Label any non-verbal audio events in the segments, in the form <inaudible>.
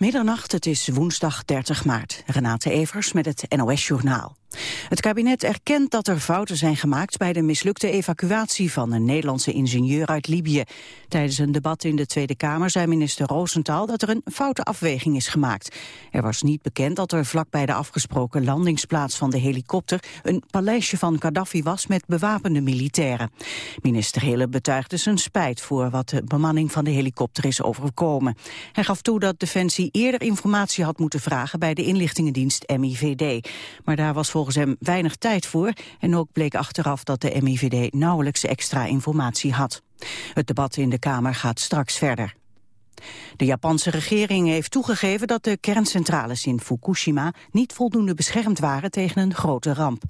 Middernacht, het is woensdag 30 maart. Renate Evers met het NOS Journaal. Het kabinet erkent dat er fouten zijn gemaakt bij de mislukte evacuatie van een Nederlandse ingenieur uit Libië. Tijdens een debat in de Tweede Kamer zei minister Roosentaal dat er een foute afweging is gemaakt. Er was niet bekend dat er vlakbij de afgesproken landingsplaats van de helikopter een paleisje van Gaddafi was met bewapende militairen. Minister Hille betuigde zijn spijt voor wat de bemanning van de helikopter is overkomen. Hij gaf toe dat Defensie eerder informatie had moeten vragen bij de inlichtingendienst MIVD. Maar daar was volgens hem weinig tijd voor en ook bleek achteraf dat de MIVD nauwelijks extra informatie had. Het debat in de Kamer gaat straks verder. De Japanse regering heeft toegegeven dat de kerncentrales in Fukushima niet voldoende beschermd waren tegen een grote ramp.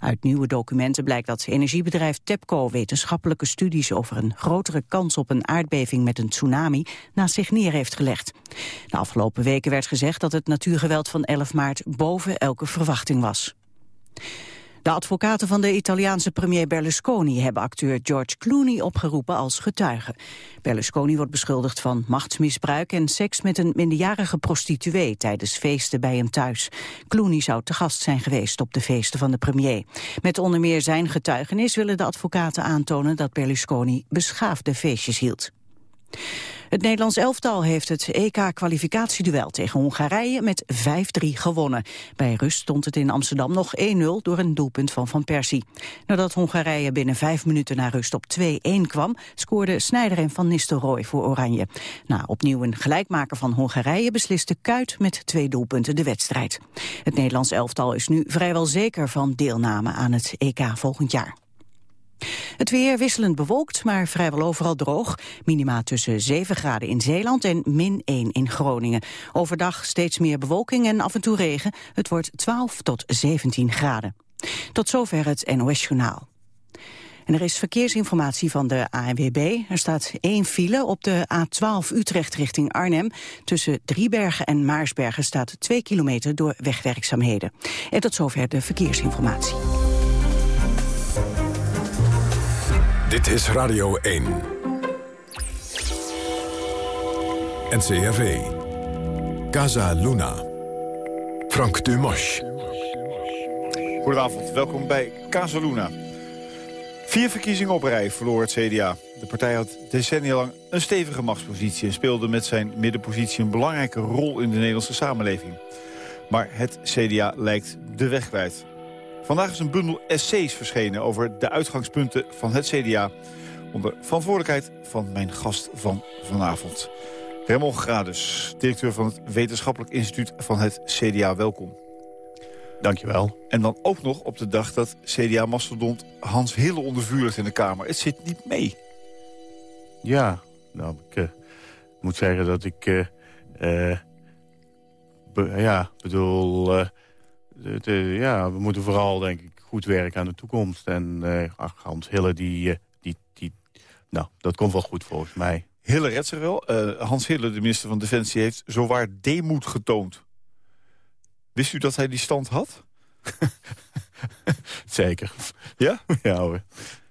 Uit nieuwe documenten blijkt dat energiebedrijf TEPCO wetenschappelijke studies over een grotere kans op een aardbeving met een tsunami naast zich neer heeft gelegd. De afgelopen weken werd gezegd dat het natuurgeweld van 11 maart boven elke verwachting was. De advocaten van de Italiaanse premier Berlusconi hebben acteur George Clooney opgeroepen als getuige. Berlusconi wordt beschuldigd van machtsmisbruik en seks met een minderjarige prostituee tijdens feesten bij hem thuis. Clooney zou te gast zijn geweest op de feesten van de premier. Met onder meer zijn getuigenis willen de advocaten aantonen dat Berlusconi beschaafde feestjes hield. Het Nederlands elftal heeft het EK-kwalificatieduel tegen Hongarije met 5-3 gewonnen. Bij rust stond het in Amsterdam nog 1-0 door een doelpunt van Van Persie. Nadat Hongarije binnen vijf minuten na rust op 2-1 kwam... scoorden Snijder en Van Nistelrooy voor Oranje. Na opnieuw een gelijkmaker van Hongarije besliste Kuit met twee doelpunten de wedstrijd. Het Nederlands elftal is nu vrijwel zeker van deelname aan het EK volgend jaar. Het weer wisselend bewolkt, maar vrijwel overal droog. Minima tussen 7 graden in Zeeland en min 1 in Groningen. Overdag steeds meer bewolking en af en toe regen. Het wordt 12 tot 17 graden. Tot zover het NOS-journaal. En er is verkeersinformatie van de ANWB. Er staat één file op de A12 Utrecht richting Arnhem. Tussen Driebergen en Maarsbergen staat 2 kilometer door wegwerkzaamheden. En tot zover de verkeersinformatie. Dit is Radio 1. NCRV. Casa Luna. Frank Dumas. Goedenavond, welkom bij Casa Luna. Vier verkiezingen op rij verloor het CDA. De partij had decennia lang een stevige machtspositie... en speelde met zijn middenpositie een belangrijke rol in de Nederlandse samenleving. Maar het CDA lijkt de weg kwijt. Vandaag is een bundel essays verschenen over de uitgangspunten van het CDA. Onder verantwoordelijkheid van mijn gast van vanavond. Raymond Gradus, directeur van het Wetenschappelijk Instituut van het CDA. Welkom. Dankjewel. En dan ook nog op de dag dat CDA-mastodont Hans Hille onder vuur ligt in de Kamer. Het zit niet mee. Ja, nou, ik uh, moet zeggen dat ik... Uh, uh, ja, bedoel ja, we moeten vooral, denk ik, goed werken aan de toekomst. En uh, Hans Hille, die, uh, die, die, nou, dat komt wel goed volgens mij. Hille redt zich wel. Uh, Hans Hille, de minister van Defensie, heeft zowaar deemoed getoond. Wist u dat hij die stand had? <laughs> Zeker. Ja? <laughs> Ja hoor.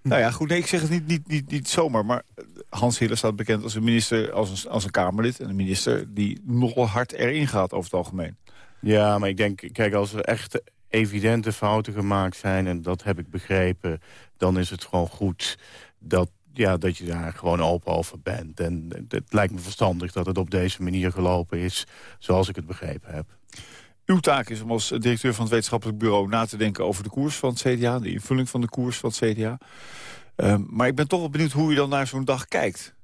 Nou ja, goed, nee, ik zeg het niet, niet, niet, niet zomaar. Maar Hans Hille staat bekend als een minister, als een, als een Kamerlid. En een minister die nogal hard erin gaat over het algemeen. Ja, maar ik denk, kijk, als er echt evidente fouten gemaakt zijn... en dat heb ik begrepen, dan is het gewoon goed dat, ja, dat je daar gewoon open over bent. En het lijkt me verstandig dat het op deze manier gelopen is... zoals ik het begrepen heb. Uw taak is om als directeur van het wetenschappelijk bureau... na te denken over de koers van het CDA, de invulling van de koers van het CDA. Uh, maar ik ben toch wel benieuwd hoe je dan naar zo'n dag kijkt.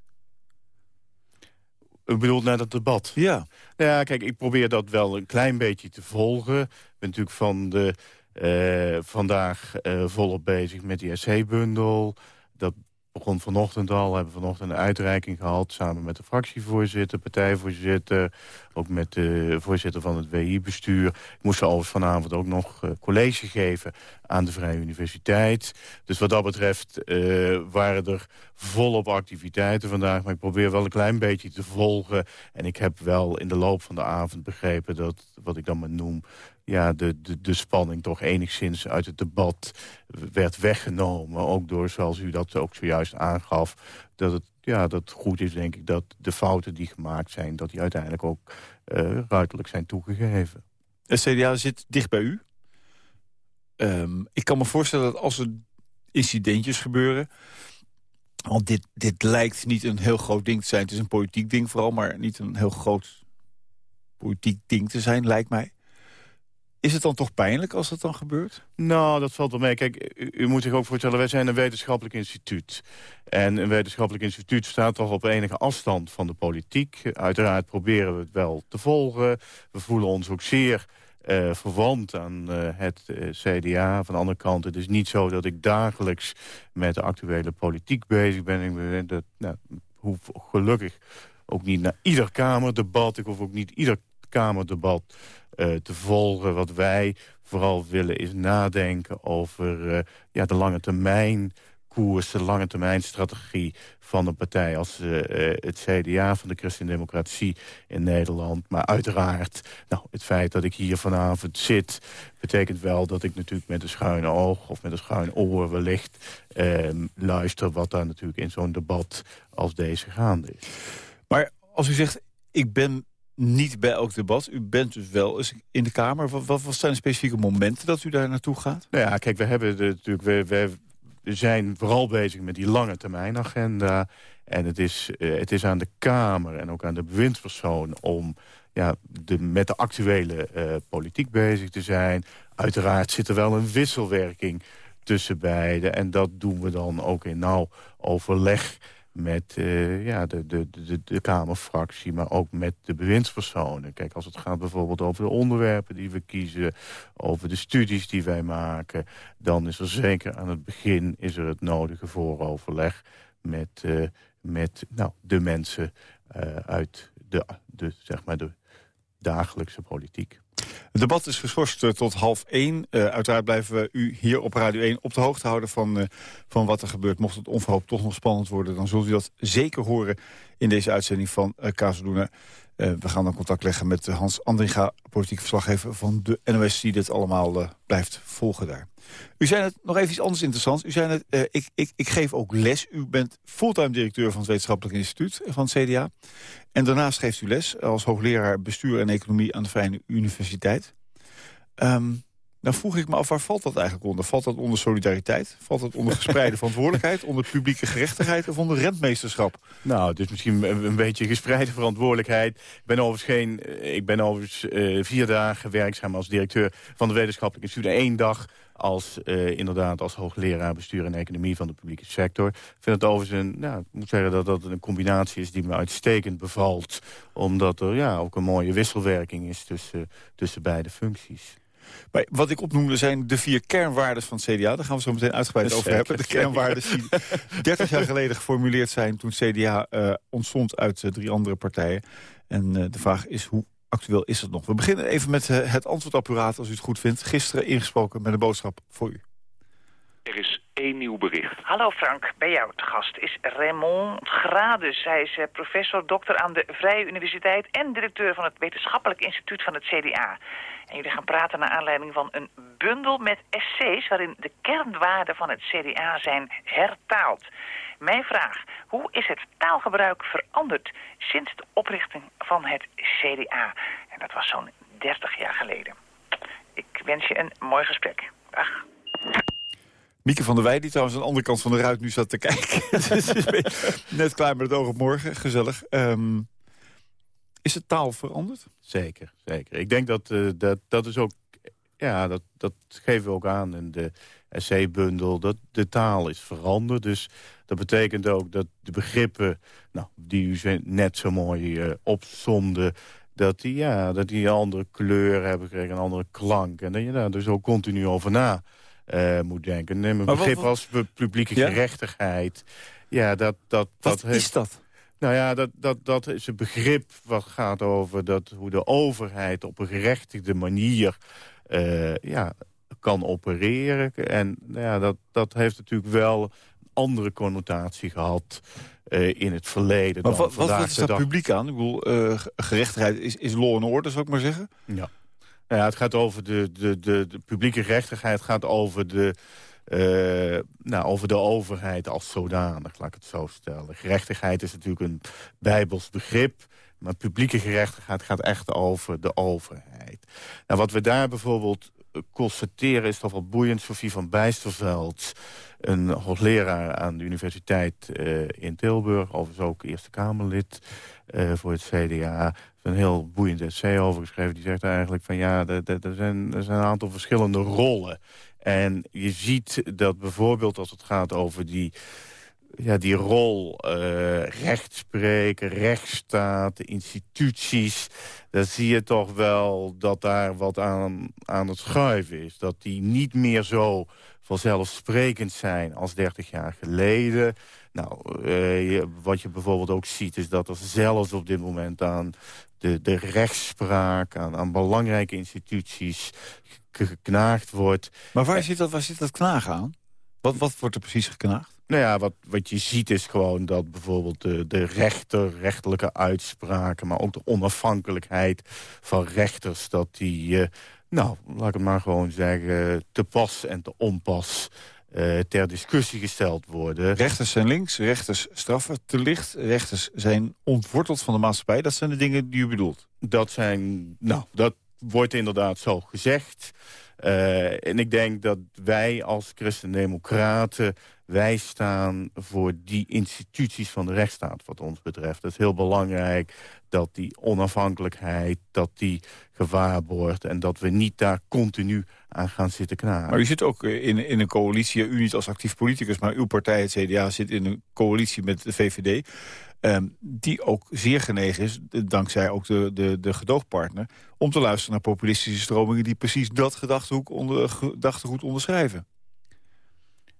U bedoelt naar dat debat? Ja. Nou ja, kijk, ik probeer dat wel een klein beetje te volgen. Ik ben natuurlijk van de, uh, vandaag uh, volop bezig met die SC-bundel. Dat begon vanochtend al. Hebben vanochtend een uitreiking gehad... samen met de fractievoorzitter, partijvoorzitter... ook met de voorzitter van het WI-bestuur. Ik moest overigens vanavond ook nog uh, college geven aan de Vrije Universiteit. Dus wat dat betreft uh, waren er volop activiteiten vandaag. Maar ik probeer wel een klein beetje te volgen. En ik heb wel in de loop van de avond begrepen... dat, wat ik dan maar noem, ja, de, de, de spanning toch enigszins uit het debat werd weggenomen. Ook door, zoals u dat ook zojuist aangaf, dat het ja, dat goed is, denk ik, dat de fouten die gemaakt zijn... dat die uiteindelijk ook uh, ruidelijk zijn toegegeven. Het CDA zit dicht bij u. Um, ik kan me voorstellen dat als er incidentjes gebeuren... want dit, dit lijkt niet een heel groot ding te zijn. Het is een politiek ding vooral, maar niet een heel groot politiek ding te zijn, lijkt mij. Is het dan toch pijnlijk als dat dan gebeurt? Nou, dat valt wel mee. Kijk, u, moet zich ook voorstellen, wij zijn een wetenschappelijk instituut. En een wetenschappelijk instituut staat toch op enige afstand van de politiek. Uiteraard proberen we het wel te volgen. We voelen ons ook zeer uh, verwant aan uh, het eh, CDA. Van de andere kant, het is niet zo dat ik dagelijks met de actuele politiek bezig ben. Ik ben dat, nou, hoef gelukkig ook niet naar ieder Kamerdebat. Ik hoef ook niet ieder Kamerdebat uh, te volgen. Wat wij vooral willen is nadenken over uh, ja, de lange termijn koers, de lange termijn strategie van een partij als uh, het CDA van de Christendemocratie in Nederland. Maar uiteraard, nou, het feit dat ik hier vanavond zit... betekent wel dat ik natuurlijk met een schuine oog of met een schuin oor wellicht uh, luister... wat daar natuurlijk in zo'n debat als deze gaande is. Maar als u zegt, ik ben niet bij elk debat. U bent dus wel eens in de Kamer. Wat, wat, zijn de specifieke momenten dat u daar naartoe gaat? Nou ja, kijk, we hebben natuurlijk... We, we, zijn vooral bezig met die lange termijn agenda. En het is, uh, het is aan de Kamer en ook aan de bewindspersoon... om ja, de, met de actuele uh, politiek bezig te zijn. Uiteraard zit er wel een wisselwerking tussen beiden. En dat doen we dan ook in nauw overleg met uh, ja, de, de, de, de Kamerfractie, maar ook met de bewindspersonen. Kijk, als het gaat bijvoorbeeld over de onderwerpen die we kiezen... over de studies die wij maken... dan is er zeker aan het begin is er het nodige vooroverleg... met, uh, met nou, de mensen uh, uit de, de, zeg maar de dagelijkse politiek. Het debat is geschorst eh, tot half één. Uh, uiteraard blijven we u hier op Radio 1 op de hoogte houden van, uh, van wat er gebeurt. Mocht het onverhoopt toch nog spannend worden... dan zult u dat zeker horen in deze uitzending van. Uh, we gaan dan contact leggen met Hans Andringa, politiek verslaggever van de NOS... die dit allemaal blijft volgen daar. U zei het nog even iets anders interessants. U zei het, uh, ik, ik, ik geef ook les. U bent fulltime directeur van het Wetenschappelijk Instituut van het CDA. En daarnaast geeft u les als hoogleraar bestuur en economie aan de Vrije Universiteit. Um, nou vroeg ik me af, waar valt dat eigenlijk onder? Valt dat onder solidariteit? Valt dat onder gespreide <laughs> verantwoordelijkheid? Onder publieke gerechtigheid of onder rentmeesterschap? Nou, het is misschien een, beetje gespreide verantwoordelijkheid. Ik ben overigens, geen, eh, ik ben overigens uh, vier dagen werkzaam als directeur van de wetenschappelijke instituut. Eén dag als, uh, inderdaad als hoogleraar bestuur en economie van de publieke sector. Ik vind het overigens een, nou, ik moet zeggen dat dat een combinatie is die me uitstekend bevalt. Omdat er ja, ook een mooie wisselwerking is tussen, tussen beide functies. Maar wat ik opnoemde zijn de vier kernwaarden van het CDA. Daar gaan we zo meteen uitgebreid over hebben. De kernwaarden die <laughs> 30 jaar geleden geformuleerd zijn... toen CDA uh, ontstond uit uh, drie andere partijen. En uh, de vraag is, hoe actueel is het nog? We beginnen even met het antwoordapparaat, als u het goed vindt. Gisteren ingesproken met een boodschap voor u. Er is één nieuw bericht. Hallo Frank, bij jou te gast is Raymond Grades. Hij is professor, dokter aan de Vrije Universiteit... en directeur van het Wetenschappelijk Instituut van het CDA. En jullie gaan praten naar aanleiding van een bundel met essays... waarin de kernwaarden van het CDA zijn hertaald. Mijn vraag, hoe is het taalgebruik veranderd... sinds de oprichting van het CDA? En dat was zo'n 30 jaar geleden. Ik wens je een mooi gesprek. Dag. Mieke van der Wij, die trouwens aan de andere kant van de ruit nu zat te kijken. <laughs> Net klaar met het oog op morgen, gezellig. Um, is het taal veranderd? Zeker, zeker. Ik denk dat uh, dat, dat is ook... Ja, dat, dat geven we ook aan in de essay-bundel. Dat de taal is veranderd. Dus dat betekent ook dat de begrippen... Nou, die u net zo mooi uh, opzomde... Dat die, ja, dat die een andere kleur hebben gekregen, een andere klank. En dat je daar dus ook continu over na uh, moet denken. Neem een begrip wat, wat... als publieke gerechtigheid. Ja, dat, dat, wat dat is dat? Nou ja, dat, dat, dat is een begrip wat gaat over dat, hoe de overheid op een gerechtigde manier uh, ja, kan opereren. En nou ja, dat, dat heeft natuurlijk wel een andere connotatie gehad uh, in het verleden. Maar wat, wat is daar publiek aan? Ik bedoel, uh, gerechtigheid is, is law and order, zou ik maar zeggen? Ja. Nou ja, het gaat over de, de, de, de publieke gerechtigheid, gaat over de eh, nou, over de overheid als zodanig, laat ik het zo stellen. Gerechtigheid is natuurlijk een bijbels begrip... maar publieke gerechtigheid gaat echt over de overheid. Nou, wat we daar bijvoorbeeld constateren is toch wel boeiend. Sofie van Bijsterveld, een hoogleraar aan de universiteit uh, in Tilburg... overigens ook Eerste Kamerlid voor het CDA... een heel boeiend essay over geschreven. Die zegt eigenlijk van ja, er, zijn, er zijn een aantal verschillende rollen. En je ziet dat bijvoorbeeld als het gaat over die ja, die rol uh, rechtspreken, rechtsstaat, instituties... dan zie je toch wel dat daar wat aan, aan het schuiven is. Dat die niet meer zo vanzelfsprekend zijn als 30 jaar geleden. Nou, uh, wat je bijvoorbeeld ook ziet is dat er zelfs op dit moment aan de, de rechtspraak... aan, aan belangrijke instituties geknaagd wordt. Maar waar zit dat, waar zit dat knagen aan? Wat, wat wordt er precies geknaagd? Nou ja, wat, wat je ziet is gewoon dat bijvoorbeeld de, de rechter, rechterlijke uitspraken... maar ook de onafhankelijkheid van rechters, dat die... Uh, nou, laat ik het maar gewoon zeggen, te pas en te onpas... Uh, ter discussie gesteld worden. Rechters zijn links, rechters straffen te licht... rechters zijn ontworteld van de maatschappij. Dat zijn de dingen die u bedoelt? Dat zijn, nou, dat wordt inderdaad zo gezegd. Uh, en ik denk dat wij als christen-democraten wij staan voor die instituties van de rechtsstaat wat ons betreft. Het is heel belangrijk dat die onafhankelijkheid, dat die gewaarborgd... en dat we niet daar continu aan gaan zitten knagen. Maar u zit ook in, in een coalitie, u niet als actief politicus... maar uw partij, het CDA, zit in een coalitie met de VVD... Um, die ook zeer genegen is, dankzij ook de, de, de gedoogpartner... om te luisteren naar populistische stromingen... die precies dat gedachtegoed, onder, gedachtegoed onderschrijven.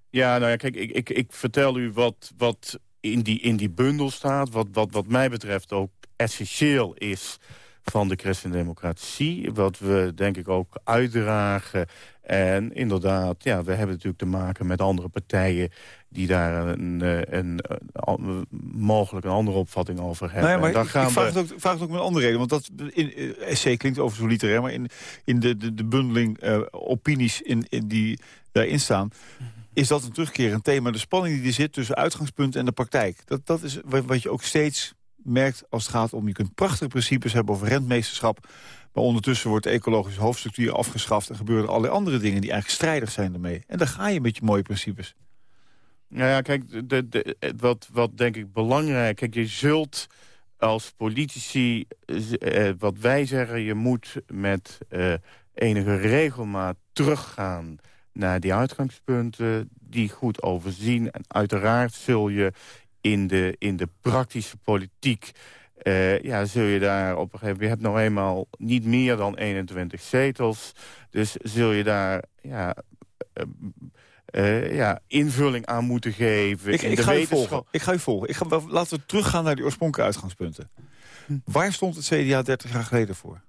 Ja, nou ja, kijk, ik, ik, ik vertel u wat, wat in, die, in die bundel staat. Wat, wat, wat mij betreft ook essentieel is van de christendemocratie. Wat we denk ik ook uitdragen. En inderdaad, ja, we hebben natuurlijk te maken met andere partijen... die daar een, een, een mogelijk een andere opvatting over hebben. Nou ja, maar ik, gaan ik vraag, het ook, vraag het ook met een andere reden. Want dat in, essay klinkt over zo literair... maar in, in de, de, de bundeling uh, opinies in, in die daarin staan is dat een terugkerend thema. De spanning die er zit tussen uitgangspunt en de praktijk. Dat, dat is wat je ook steeds merkt als het gaat om... je kunt prachtige principes hebben over rentmeesterschap... maar ondertussen wordt de ecologische hoofdstructuur afgeschaft... en gebeuren allerlei andere dingen die eigenlijk strijdig zijn ermee. En dan ga je met je mooie principes. Nou ja, kijk, de, wat, wat denk ik belangrijk... Kijk, je zult als politici, eh, wat wij zeggen... je moet met eh, enige regelmaat teruggaan naar die uitgangspunten, die goed overzien. En uiteraard zul je in de, in de praktische politiek... Uh, ja, zul je daar op een gegeven moment... Je hebt nog eenmaal niet meer dan 21 zetels. Dus zul je daar ja, uh, uh, ja, invulling aan moeten geven. Ik, in ik de ga u volgen. Ik ga u volgen. Ik ga, laten we teruggaan naar die oorspronkelijke uitgangspunten. Hm. Waar stond het CDA 30 jaar geleden voor?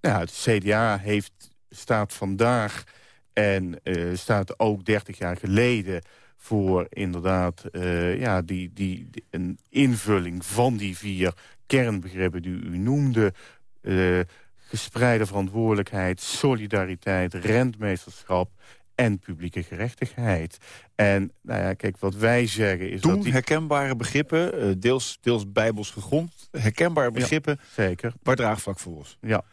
Nou, het CDA heeft, staat vandaag en uh, staat ook 30 jaar geleden voor inderdaad uh, ja, die, die, een invulling van die vier kernbegrippen die u noemde. Uh, gespreide verantwoordelijkheid, solidariteit, rentmeesterschap en publieke gerechtigheid. En nou ja, kijk, wat wij zeggen is Toen dat... Die... herkenbare begrippen, deels, deels bijbels gegrond... herkenbare begrippen ja, zeker. waar draagvlak voor was. Ja.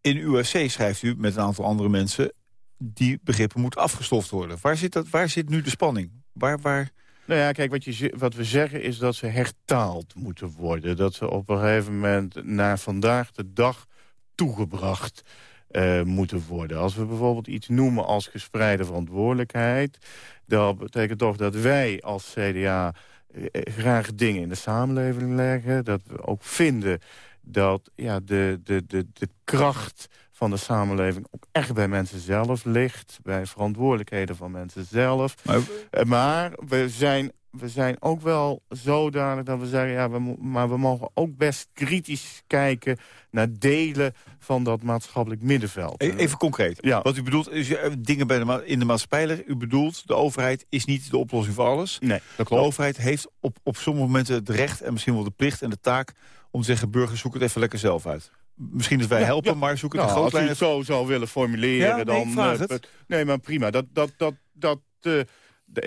In uw essay schrijft u met een aantal andere mensen die begrippen moet afgestoft worden. Waar zit, dat, waar zit nu de spanning? Waar, waar... Nou ja, kijk, wat, je, wat we zeggen is dat ze hertaald moeten worden. Dat ze op een gegeven moment naar vandaag de dag toegebracht uh, moeten worden. Als we bijvoorbeeld iets noemen als gespreide verantwoordelijkheid... dat betekent toch dat wij als CDA uh, eh, graag dingen in de samenleving leggen. Dat we ook vinden dat ja, de, de, de, de kracht van de samenleving ook echt bij mensen zelf ligt. Bij verantwoordelijkheden van mensen zelf. Maar, eh, maar we, zijn, we zijn ook wel zodanig dat we zeggen... Ja, we, maar we mogen ook best kritisch kijken naar delen van dat maatschappelijk middenveld. E-, even concreet. Ja. Wat u bedoelt is eh, dingen bij de in de maatschappij U bedoelt, de overheid is niet de oplossing voor alles. Nee, dat klopt. De overheid heeft op, op sommige momenten het recht en misschien wel de plicht en de taak... om te zeggen, burgers, zoek het even lekker zelf uit misschien dat wij helpen, maar zoeken nou, de grootlijnen... Als u het zo zou willen formuleren, ja, dan... Nee, uh, nee, maar prima. Dat, dat, dat, dat, te...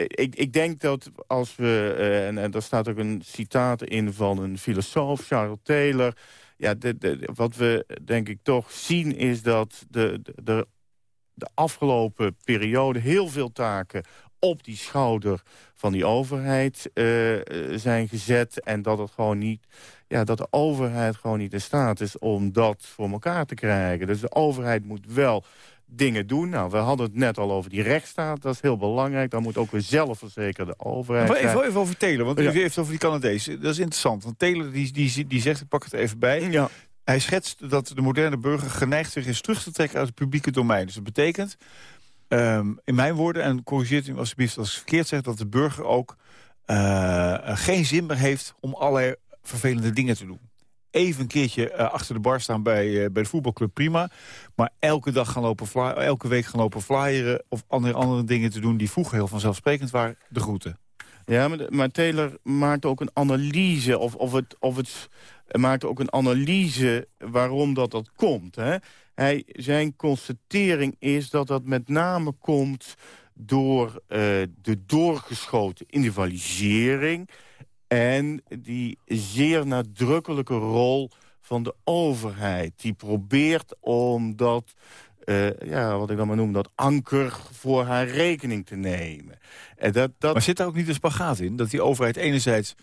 ik, ik denk dat als we, uh, en, daar staat ook een citaat in van een filosoof, Charles Taylor... Ja, wat we denk ik toch zien is dat de, de, de afgelopen periode heel veel taken op die schouder van die overheid uh, zijn gezet. En dat, het gewoon niet, ja, dat de overheid gewoon niet in staat is om dat voor elkaar te krijgen. Dus de overheid moet wel dingen doen. Nou, we hadden het net al over die rechtsstaat. Dat is heel belangrijk. Dan moet ook weer zelfverzekerde overheid maar even, even over Taylor, want u heeft het over die Canadezen. Dat is interessant, want Taylor die, die, die zegt, ik pak het even bij... Ja. Hij schetst dat de moderne burger geneigd zich is terug te trekken uit het publieke domein. Dus dat betekent Ehm, in mijn woorden, en corrigeert u alsjeblieft als ik verkeerd zeg... dat de burger ook uh, geen zin meer heeft om allerlei vervelende dingen te doen. Even een keertje uh, achter de bar staan bij, uh, bij de voetbalclub, prima. Maar elke dag gaan lopen elke week gaan lopen flyeren... of andere, andere dingen te doen die vroeger heel vanzelfsprekend waren, de groeten. Ja, maar, maar Taylor maakt ook een analyse... of, of, het, of het maakt ook een analyse waarom dat, dat komt. Hè? Hij, zijn constatering is dat dat met name komt door de doorgeschoten individualisering... en die zeer nadrukkelijke rol van de overheid. Die probeert om dat, uh, ja, wat ik dan maar noem, dat anker voor haar rekening te nemen. En dat, dat... Maar zit daar ook niet een spagaat in? Dat die overheid enerzijds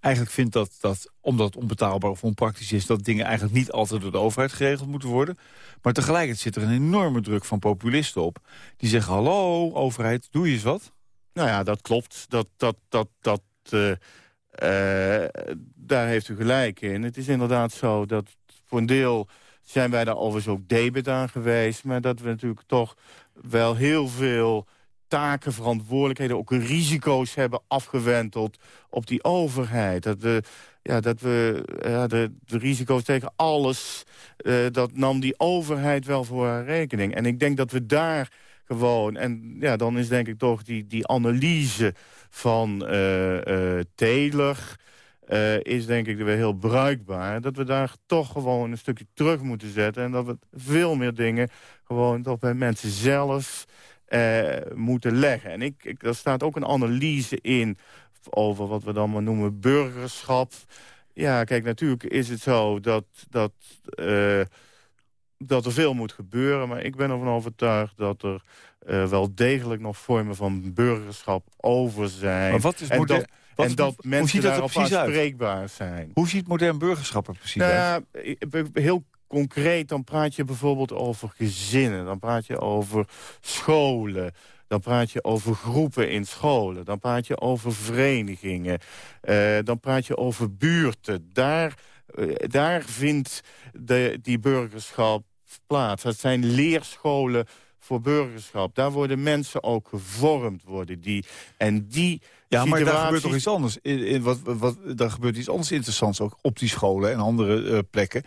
eigenlijk vindt dat, dat, omdat het onbetaalbaar of onpraktisch is... dat dingen eigenlijk niet altijd door de overheid geregeld moeten worden. Maar tegelijkertijd zit er een enorme druk van populisten op. Die zeggen, hallo overheid, doe je eens wat? Nou ja, dat klopt. Dat, dat, dat, dat, uh, uh, daar heeft u gelijk in. Het is inderdaad zo dat voor een deel zijn wij daar overigens ook debet aan geweest... maar dat we natuurlijk toch wel heel veel taken, verantwoordelijkheden... ook risico's hebben afgewenteld op die overheid. Dat we, ja, dat we ja, de, de risico's tegen alles... Uh, dat nam die overheid wel voor haar rekening. En ik denk dat we daar gewoon... en ja, dan is denk ik toch die, die analyse van uh, uh, Taylor... Uh, is denk ik weer heel bruikbaar. Dat we daar toch gewoon een stukje terug moeten zetten. En dat we veel meer dingen gewoon toch bij mensen zelf moeten leggen. En ik, ik, er staat ook een analyse in over wat we dan maar noemen burgerschap. Ja, kijk, natuurlijk is het zo dat, dat, dat er veel moet gebeuren. Maar ik ben ervan overtuigd dat er uh, wel degelijk nog vormen van burgerschap over zijn. Maar wat is en dat, wat, en dat mensen hoe ziet dat daarop aanspreekbaar zijn. Hoe ziet modern burgerschap er precies nou uit? Ja, heel concreet, dan praat je bijvoorbeeld over gezinnen. Dan praat je over scholen. Dan praat je over groepen in scholen. Dan praat je over verenigingen. Uh, dan praat je over buurten. Daar, uh, daar vindt de, die burgerschap plaats. Dat zijn leerscholen voor burgerschap. Daar worden mensen ook gevormd worden. Die, en die ja, maar daar gebeurt toch iets anders. In, in wat, wat, daar gebeurt iets anders interessants ook op die scholen en andere uh, plekken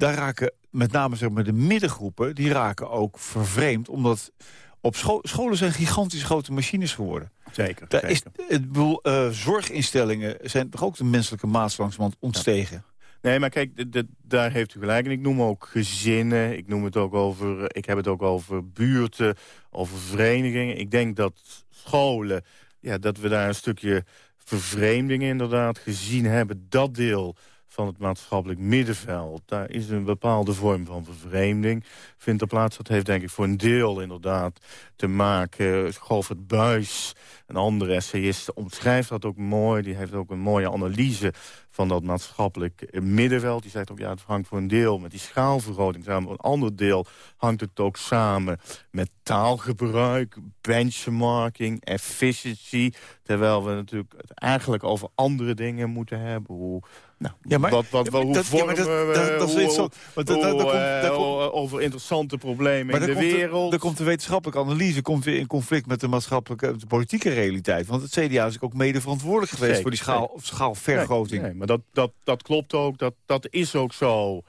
daar raken met name zeg maar, de middengroepen... die raken ook vervreemd, omdat op scholen zijn gigantisch grote machines geworden. Zeker. Daar Is, het bedoel, uh, zorginstellingen zijn toch ook de menselijke maat langzamerhand ontstegen? Nee, maar kijk, daar heeft u gelijk. En ik noem ook gezinnen, ik, noem het ook over, ik heb het ook over buurten, over verenigingen. Ik denk dat scholen, ja, dat we daar een stukje vervreemding inderdaad gezien hebben. Dat deel van het maatschappelijk middenveld. Daar is een bepaalde vorm van vervreemding. Vindt er plaats, dat heeft denk ik voor een deel inderdaad te maken. Govert Buis, een andere essayist, omschrijft dat ook mooi. Die heeft ook een mooie analyse van dat maatschappelijk middenveld. Die zegt ook, ja, het hangt voor een deel met die schaalvergroting samen. Een ander deel hangt het ook samen met taalgebruik, benchmarking, efficiency. Terwijl we natuurlijk het eigenlijk over andere dingen moeten hebben. Hoe nou, ja, maar, wat, wat, hoe dat, vormen ja, dat, dat, dat, is interessant. Want dat, dat, komt, dat komt, over interessante problemen in de wereld. Dan komt de wetenschappelijke analyse komt weer in conflict met de maatschappelijke, de politieke realiteit. Want het CDA is ook mede verantwoordelijk geweest Zeker, voor die schaal, nee. schaalvergroting. Nee, nee, maar dat, dat, dat klopt ook, dat, dat is ook zo.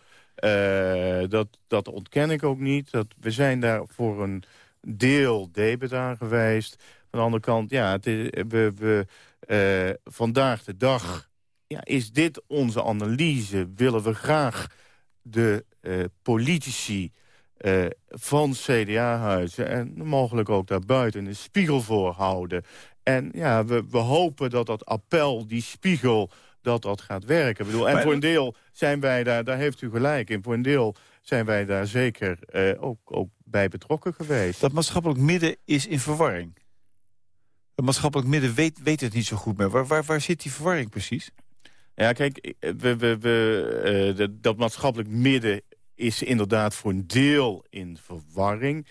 Uh, dat, dat ontken ik ook niet. Dat, we zijn daar voor een deel debet aan geweest. Aan de andere kant, ja, het is, we, we uh, vandaag de dag ja, is dit onze analyse? Willen we graag de uh, politici uh, van CDA-huizen... en mogelijk ook daarbuiten een spiegel voor houden. En ja, we, we hopen dat dat appel, die spiegel dat dat gaat werken. Ik bedoel, en voor een deel zijn wij daar, daar heeft u gelijk in, voor een deel zijn wij daar zeker uh, ook, ook bij betrokken geweest. Dat maatschappelijk midden is in verwarring. Het maatschappelijk midden weet, weet het niet zo goed meer. Waar, waar, waar zit die verwarring precies? Ja, kijk, we, we, we, uh, dat maatschappelijk midden is inderdaad voor een deel in verwarring.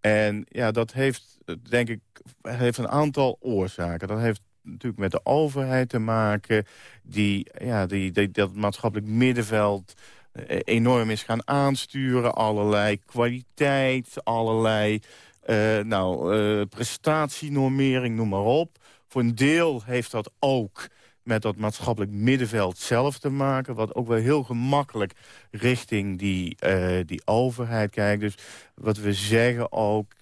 En ja, dat heeft, denk ik, heeft een aantal oorzaken. Dat heeft natuurlijk met de overheid te maken... die, ja, die, dat maatschappelijk middenveld eh, enorm is gaan aansturen. Allerlei kwaliteit, allerlei nou, prestatienormering, noem maar op. Voor een deel heeft dat ook met dat maatschappelijk middenveld zelf te maken... wat ook wel heel gemakkelijk richting die, uh, die overheid kijkt. Dus wat we zeggen ook,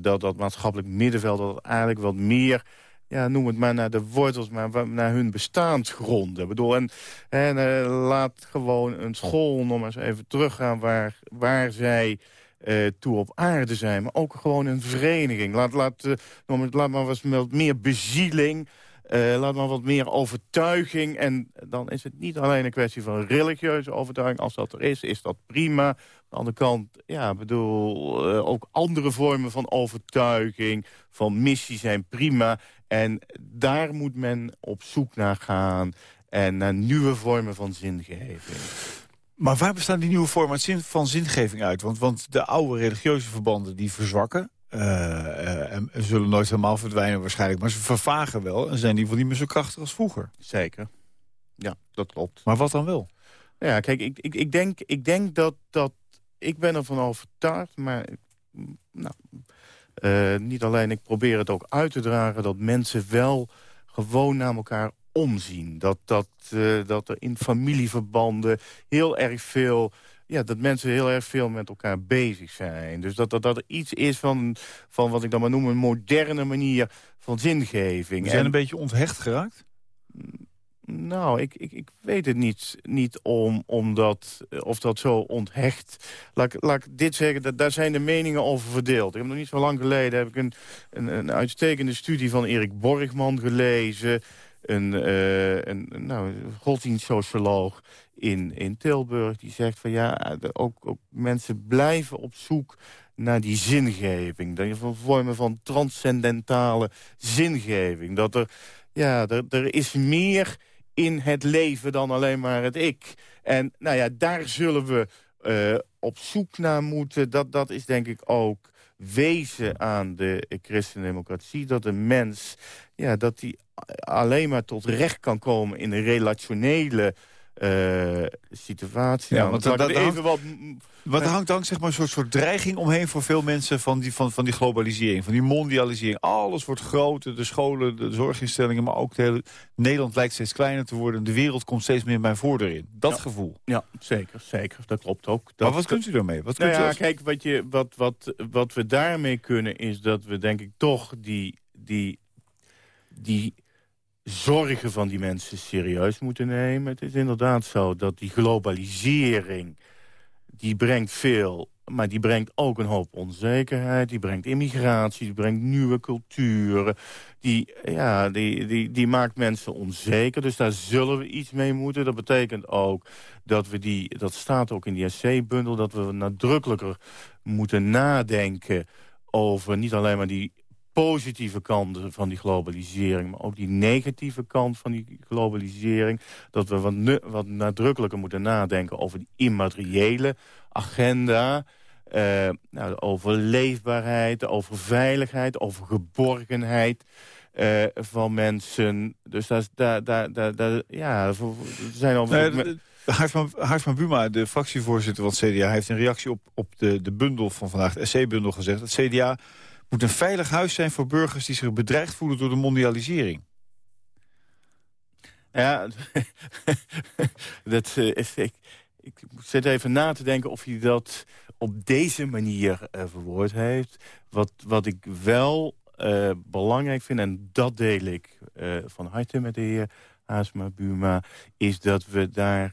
dat dat maatschappelijk middenveld... dat het eigenlijk wat meer ja, noem het maar naar de wortels, maar naar hun bestaansgronden. Ik bedoel, en, en uh, laat gewoon een school nog eens even teruggaan waar, waar zij toe op aarde zijn. Maar ook gewoon een vereniging. Laat, laat, uh, laat maar wat meer bezieling. Uh, laat maar wat meer overtuiging. En dan is het niet alleen een kwestie van religieuze overtuiging. Als dat er is, is dat prima. Aan de andere kant, ja, bedoel, uh, ook andere vormen van overtuiging, van missie zijn prima. En daar moet men op zoek naar gaan. En naar nieuwe vormen van zingeving. Maar waar bestaan die nieuwe vormen van zingeving uit? Want, want de oude religieuze verbanden die verzwakken. Uh, uh, en zullen nooit helemaal verdwijnen waarschijnlijk. Maar ze vervagen wel en zijn in ieder geval niet meer zo krachtig als vroeger. Zeker. Ja, dat klopt. Maar wat dan wel? Ja, kijk, ik, ik, ik, denk, ik denk dat, dat... Ik ben ervan overtuigd, maar... Nou, uh, niet alleen, ik probeer het ook uit te dragen... dat mensen wel gewoon naar elkaar omzien. Dat, dat, uh, dat er in familieverbanden heel erg veel... Ja, dat mensen heel erg veel met elkaar bezig zijn. Dus dat, dat, dat er iets is van, van wat ik dan maar noem... een moderne manier van zingeving. We zijn en, een beetje onthecht geraakt? Nou, ik, ik, ik weet het niet, niet om, om dat, of dat zo onthecht. Laat, laat ik dit zeggen, dat, daar zijn de meningen over verdeeld. Ik heb nog niet zo lang geleden heb ik een, een, een uitstekende studie van Erik Borgman gelezen een, uh, een nou, godsdienstsocioloog in, in Tilburg... die zegt van ja, ook, ook mensen blijven op zoek naar die zingeving. Dat van vormen van transcendentale zingeving. Dat er, ja, er, er is meer in het leven dan alleen maar het ik. En nou ja, daar zullen we uh, op zoek naar moeten. Dat, dat is denk ik ook wezen aan de christendemocratie. Dat een mens ja, dat die alleen maar tot recht kan komen in een relationele uh, situatie. Ja, nou, want dat, even wat... Wat hangt dan zeg maar, een soort, soort dreiging omheen voor veel mensen van die, van, van die globalisering, van die mondialisering. Alles wordt groter, de scholen, de zorginstellingen, maar ook de hele, Nederland lijkt steeds kleiner te worden. De wereld komt steeds meer mijn voordeur in. Dat gevoel. Ja, zeker, zeker. Dat klopt ook. Dat, maar wat kunt u daarmee? Wat nou kunt ja, als... kijk, wat, je, wat, wat, wat we daarmee kunnen is dat we denk ik toch die, die, die zorgen van die mensen serieus moeten nemen. Het is inderdaad zo dat die globalisering... die brengt veel, maar die brengt ook een hoop onzekerheid. Die brengt immigratie, die brengt nieuwe culturen. Die, ja, die, die, die maakt mensen onzeker, dus daar zullen we iets mee moeten. Dat betekent ook dat we die, dat staat ook in die SC-bundel... dat we nadrukkelijker moeten nadenken over niet alleen maar die positieve kanten van die globalisering... maar ook die negatieve kant van die globalisering. Dat we wat, wat nadrukkelijker moeten nadenken over die immateriële agenda... Uh, nou, over leefbaarheid, over veiligheid, over geborgenheid uh, van mensen. Dus daar, zijn al... Nee, Hart van Buma, de fractievoorzitter van het CDA... heeft in reactie op, op de, de bundel van vandaag, de SC-bundel, gezegd... dat CDA moet een veilig huis zijn voor burgers die zich bedreigd voelen door de mondialisering. Ja, <laughs> dat, uh, ik, ik even na te denken of hij dat op deze manier uh, verwoord heeft. Wat, wat ik wel uh, belangrijk vind, en dat deel ik van harte met de heer Haasma Buma... is dat we daar,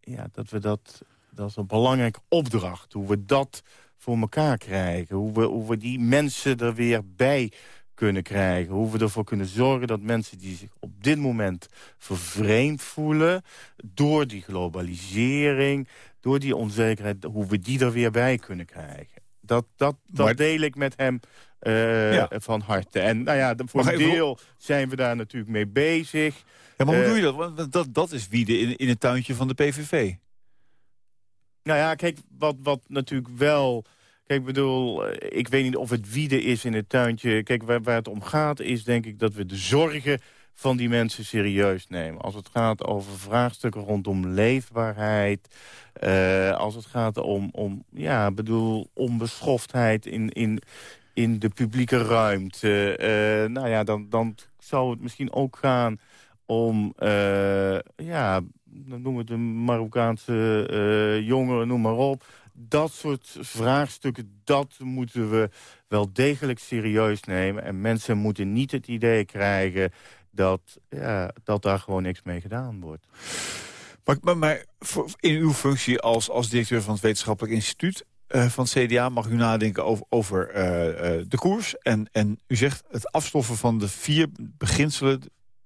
ja, dat we dat, dat is een belangrijke opdracht, hoe we dat voor elkaar krijgen. Hoe we, hoe we die mensen er weer bij kunnen krijgen. Hoe we ervoor kunnen zorgen dat mensen die zich op dit moment vervreemd voelen... door die globalisering, door die onzekerheid... hoe we die er weer bij kunnen krijgen. Dat, dat, dat deel ik met hem uh, van harte. En nou ja, voor een deel zijn we daar natuurlijk mee bezig. Ja, maar hoe doe je dat? Want dat, dat is wieden in, in het tuintje van de PVV. Nou ja, kijk, wat, wat natuurlijk wel... Kijk, ik bedoel, eh, ik weet niet of het wieden is in het tuintje. Kijk, waar, waar het om gaat is denk ik dat we de zorgen van die mensen serieus nemen. Als het gaat over vraagstukken rondom leefbaarheid... Uh, als het gaat om, om ja, bedoel, onbeschoftheid in, in, in de publieke ruimte... Uh, nou ja, dan, dan zou het misschien ook gaan om, ja, dan noemen we de Marokkaanse uh, jongeren, noem maar op. Dat soort vraagstukken, dat moeten we wel degelijk serieus nemen. En mensen moeten niet het idee krijgen dat, ja, dat daar gewoon niks mee gedaan wordt. Maar, maar, in uw functie als, als directeur van het Wetenschappelijk Instituut... Uh, van het CDA mag u nadenken over, over uh, de koers. En, en u zegt het afstoffen van de vier beginselen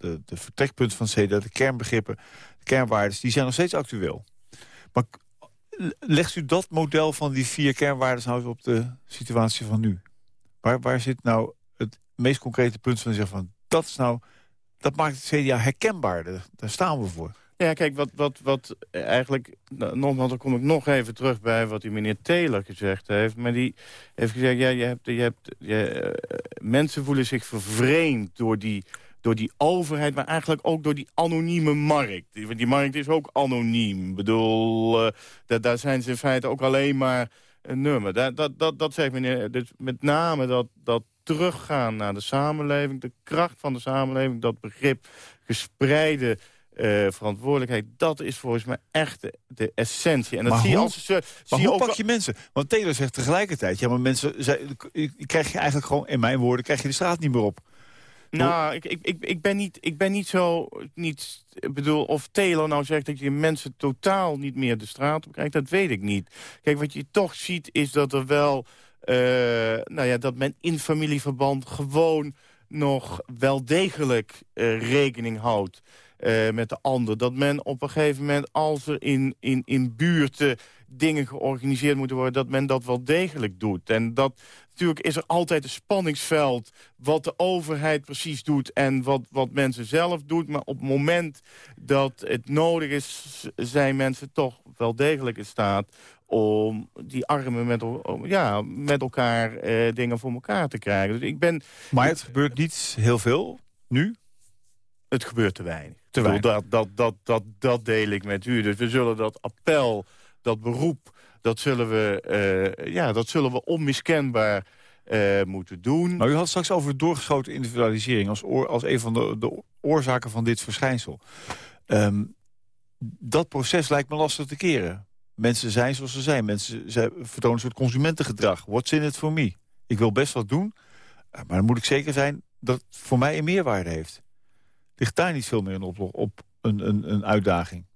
de, de vertrekpunten van CDA, de kernbegrippen, kernwaarden, die zijn nog steeds actueel. Maar legt u dat model van die vier kernwaarden nou op de situatie van nu? Waar, waar zit nou het meest concrete punt van zeggen van dat is nou, dat maakt het CDA herkenbaar. Daar staan we voor. Ja, kijk, wat, wat, wat eigenlijk... Nou, nogmaals, dan kom ik nog even terug bij wat die meneer Taylor gezegd heeft. Maar die heeft gezegd, ja, je hebt, je hebt, je, uh, mensen voelen zich vervreemd door die door die overheid, maar eigenlijk ook door die anonieme markt. Die, die markt is ook anoniem. Ik bedoel, uh, daar zijn ze in feite ook alleen maar een nummer. Dat, dat, dat, dat zegt meneer, dus met name dat, dat teruggaan naar de samenleving, de kracht van de samenleving, dat begrip gespreide uh, verantwoordelijkheid, dat is volgens mij echt de, de essentie. En dat maar zie je als ze. Maar hoe pak je mensen? Want Taylor zegt tegelijkertijd, ja, maar mensen, zij, krijg je eigenlijk gewoon, in mijn woorden, krijg je de straat niet meer op. Nou, ik, ik, ik, ik, ben niet, ik ben niet zo... Niet, ik bedoel, of Taylor nou zegt dat je mensen totaal niet meer de straat op krijgt... dat weet ik niet. Kijk, wat je toch ziet is dat er wel... Uh, nou ja, dat men in familieverband gewoon nog wel degelijk uh, rekening houdt uh, met de ander. Dat men op een gegeven moment, als er in, in, in buurten dingen georganiseerd moeten worden... dat men dat wel degelijk doet. En dat, natuurlijk is er altijd een spanningsveld... wat de overheid precies doet en wat, wat mensen zelf doen. Maar op het moment dat het nodig is... zijn mensen toch wel degelijk in staat om die armen met, ja, met elkaar eh, dingen voor elkaar te krijgen. Dus ik ben, maar het gebeurt niet heel veel nu? Het gebeurt te weinig. Te weinig. Dat, dat, dat, dat, dat deel ik met u. Dus we zullen dat appel, dat beroep dat zullen we, uh, ja, dat zullen we onmiskenbaar uh, moeten doen. Nou, u had straks over doorgeschoten individualisering... als, als een van de, de oorzaken van dit verschijnsel. Um, dat proces lijkt me lastig te keren. Mensen zijn zoals ze zijn. Mensen ze vertonen een soort consumentengedrag. What's in it for me? Ik wil best wat doen, eh, maar dan moet ik zeker zijn... dat het voor mij een meerwaarde heeft. Ligt daar niet veel meer op, op een, een, een uitdaging?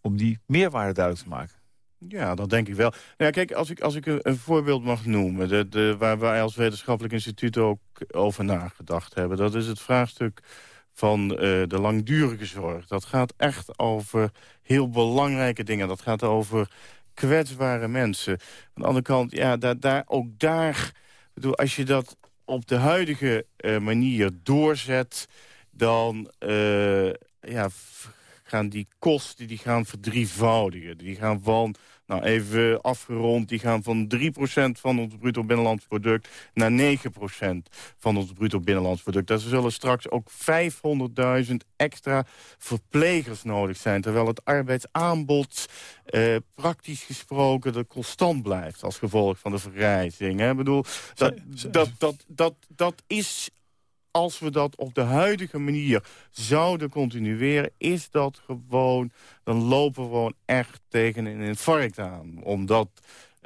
Om die meerwaarde duidelijk te maken. Ja, dat denk ik wel. Nou kijk, als ik, als ik een, voorbeeld mag noemen... De, waar wij als wetenschappelijk instituut ook over nagedacht hebben... dat is het vraagstuk van uh, de langdurige zorg. Dat gaat echt over heel belangrijke dingen. Dat gaat over kwetsbare mensen. Aan de andere kant, ja, daar, daar, ook daar... Bedoel, als je dat op de huidige uh, manier doorzet... dan uh, ja, gaan die kosten die gaan verdrievoudigen. Die gaan van nou, even afgerond, die gaan van 3% van ons bruto binnenlands product naar 9% van ons bruto binnenlands product. Er zullen straks ook 500.000 extra verplegers nodig zijn, terwijl het arbeidsaanbod eh, praktisch gesproken de constant blijft als gevolg van de vergrijzing. Ik bedoel, dat, dat, dat, dat, dat is als we dat op de huidige manier zouden continueren... is dat gewoon, dan lopen we gewoon echt tegen een infarct aan. Omdat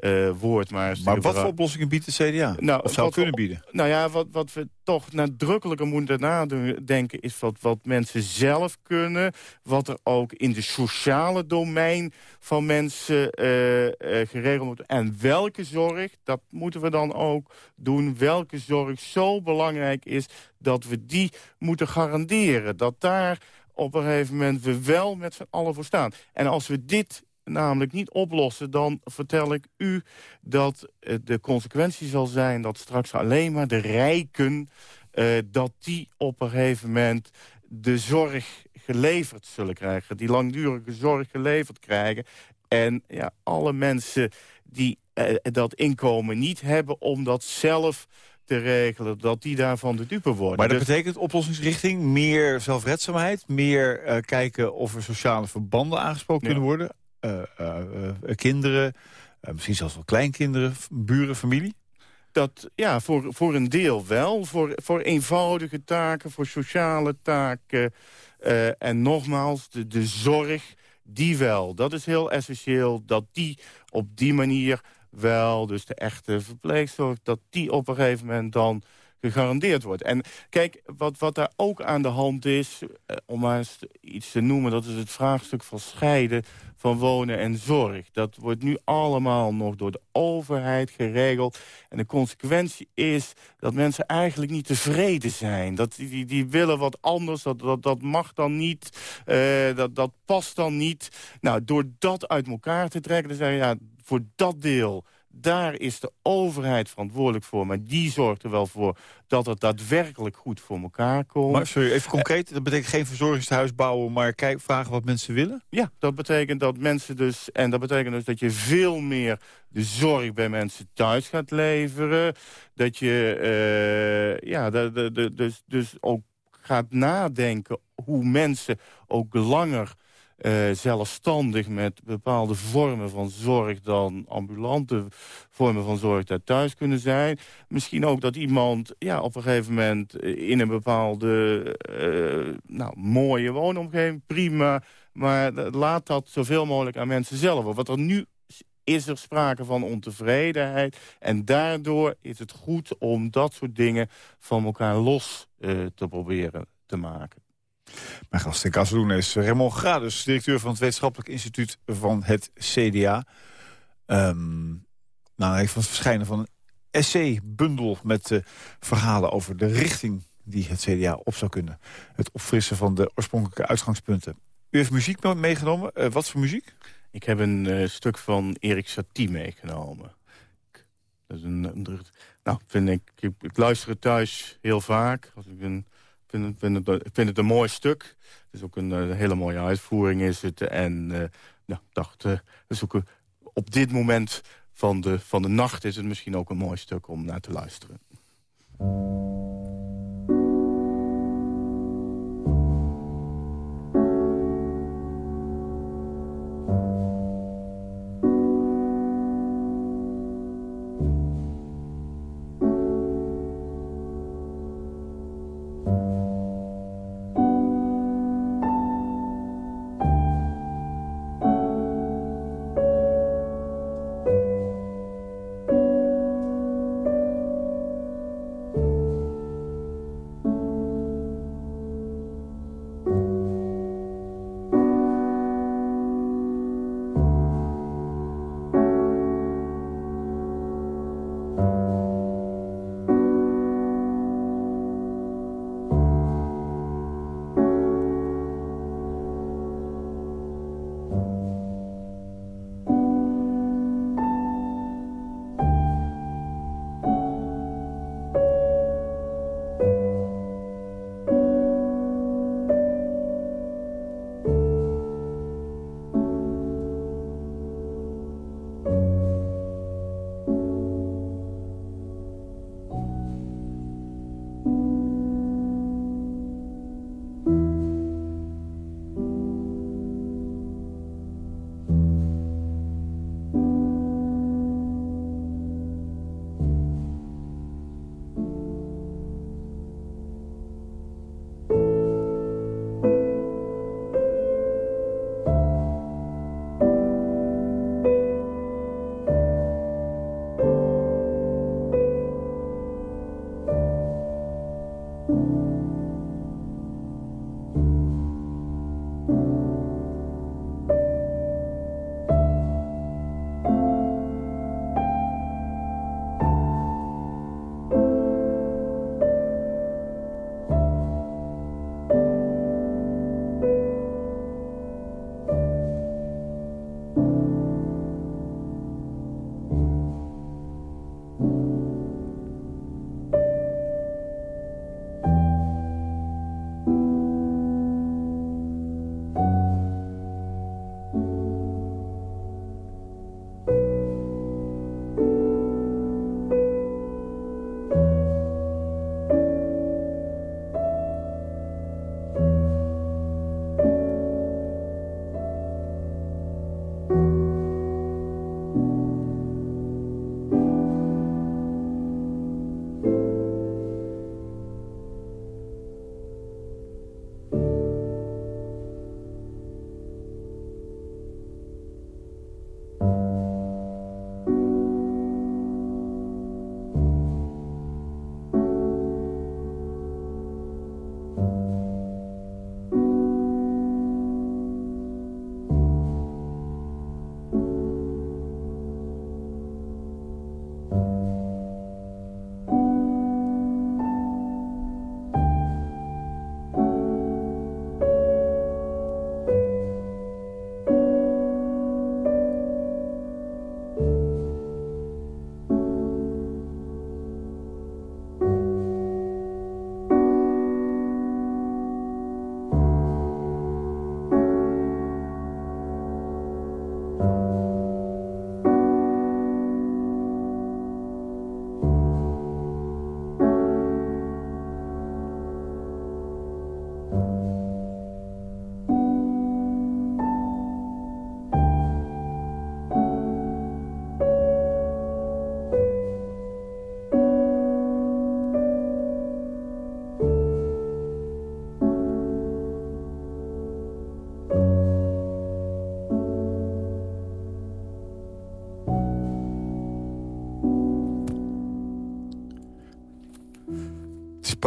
uh, woord maar Maar wat voor oplossingen biedt de CDA? Nou, of zou kunnen bieden? Nou ja, wat, wat we toch nadrukkelijker moeten nadenken... is wat, wat mensen zelf kunnen. Wat er ook in de sociale domein van mensen uh, uh, geregeld moet En welke zorg, dat moeten we dan ook doen. Welke zorg zo belangrijk is dat we die moeten garanderen. Dat daar op een gegeven moment we wel met z'n allen voor staan. En als we dit namelijk niet oplossen... dan vertel ik u dat uh, de consequentie zal zijn... dat straks alleen maar de rijken... Uh, dat die op een gegeven moment de zorg geleverd zullen krijgen. Die langdurige zorg geleverd krijgen. En ja, alle mensen die uh, dat inkomen niet hebben om dat zelf te regelen, dat die daarvan de dupe worden. Maar dat dus... betekent oplossingsrichting meer zelfredzaamheid... meer uh, kijken of er sociale verbanden aangesproken ja. kunnen worden... Uh, uh, kinderen, misschien zelfs wel kleinkinderen, buren, familie? Dat, ja, voor, voor een deel wel. Voor, voor eenvoudige taken, voor sociale taken. en nogmaals, de, de zorg, die wel. Dat is heel essentieel, dat die op die manier wel, dus de echte verpleegzorg... dat die op een gegeven moment dan gegarandeerd wordt. En kijk, wat, wat daar ook aan de hand is, eh, om maar eens iets te noemen... dat is het vraagstuk van scheiden van wonen en zorg. Dat wordt nu allemaal nog door de overheid geregeld. En de consequentie is dat mensen eigenlijk niet tevreden zijn. Dat, die, die willen wat anders, dat, dat, dat mag dan niet, uh, dat, dat past dan niet. Nou, door dat uit elkaar te trekken, dan zeggen ja, voor dat deel daar is de overheid verantwoordelijk voor. Maar die zorgt er wel voor dat het daadwerkelijk goed voor elkaar komt. Maar sorry, even concreet. Dat betekent geen verzorgingshuis bouwen, maar kijk, vragen wat mensen willen? Ja, dat betekent dat mensen dus... En dat betekent dus dat je veel meer de zorg bij mensen thuis gaat leveren. Dat je, uh, ja, de, de, de, dus, dus ook gaat nadenken hoe mensen ook langer uh, zelfstandig met bepaalde vormen van zorg... dan ambulante vormen van zorg daar thuis kunnen zijn. Misschien ook dat iemand ja, op een gegeven moment in een bepaalde uh, nou, mooie woonomgeving... prima, maar laat dat zoveel mogelijk aan mensen zelf. Wat er nu is er sprake van ontevredenheid. En daardoor is het goed om dat soort dingen van elkaar los te proberen te maken. Mijn gast in Kazeloen is Raymond Gradus, directeur van het Wetenschappelijk Instituut van het CDA. Um, nou, even van het verschijnen van een essay-bundel met uh, verhalen over de richting die het CDA op zou kunnen. Het opfrissen van de oorspronkelijke uitgangspunten. U heeft muziek meegenomen. Uh, wat voor muziek? Ik heb een uh, stuk van Erik Satie meegenomen. Dat is een, een, nou, vind ik, ik, ik luister het thuis heel vaak. Als ik een vind vind het, ik vind het een mooi stuk. Het is ook een, een hele mooie uitvoering is het. En uh, nou, dacht, uh, is ook, op dit moment van de, van de nacht is het misschien ook een mooi stuk om naar te luisteren.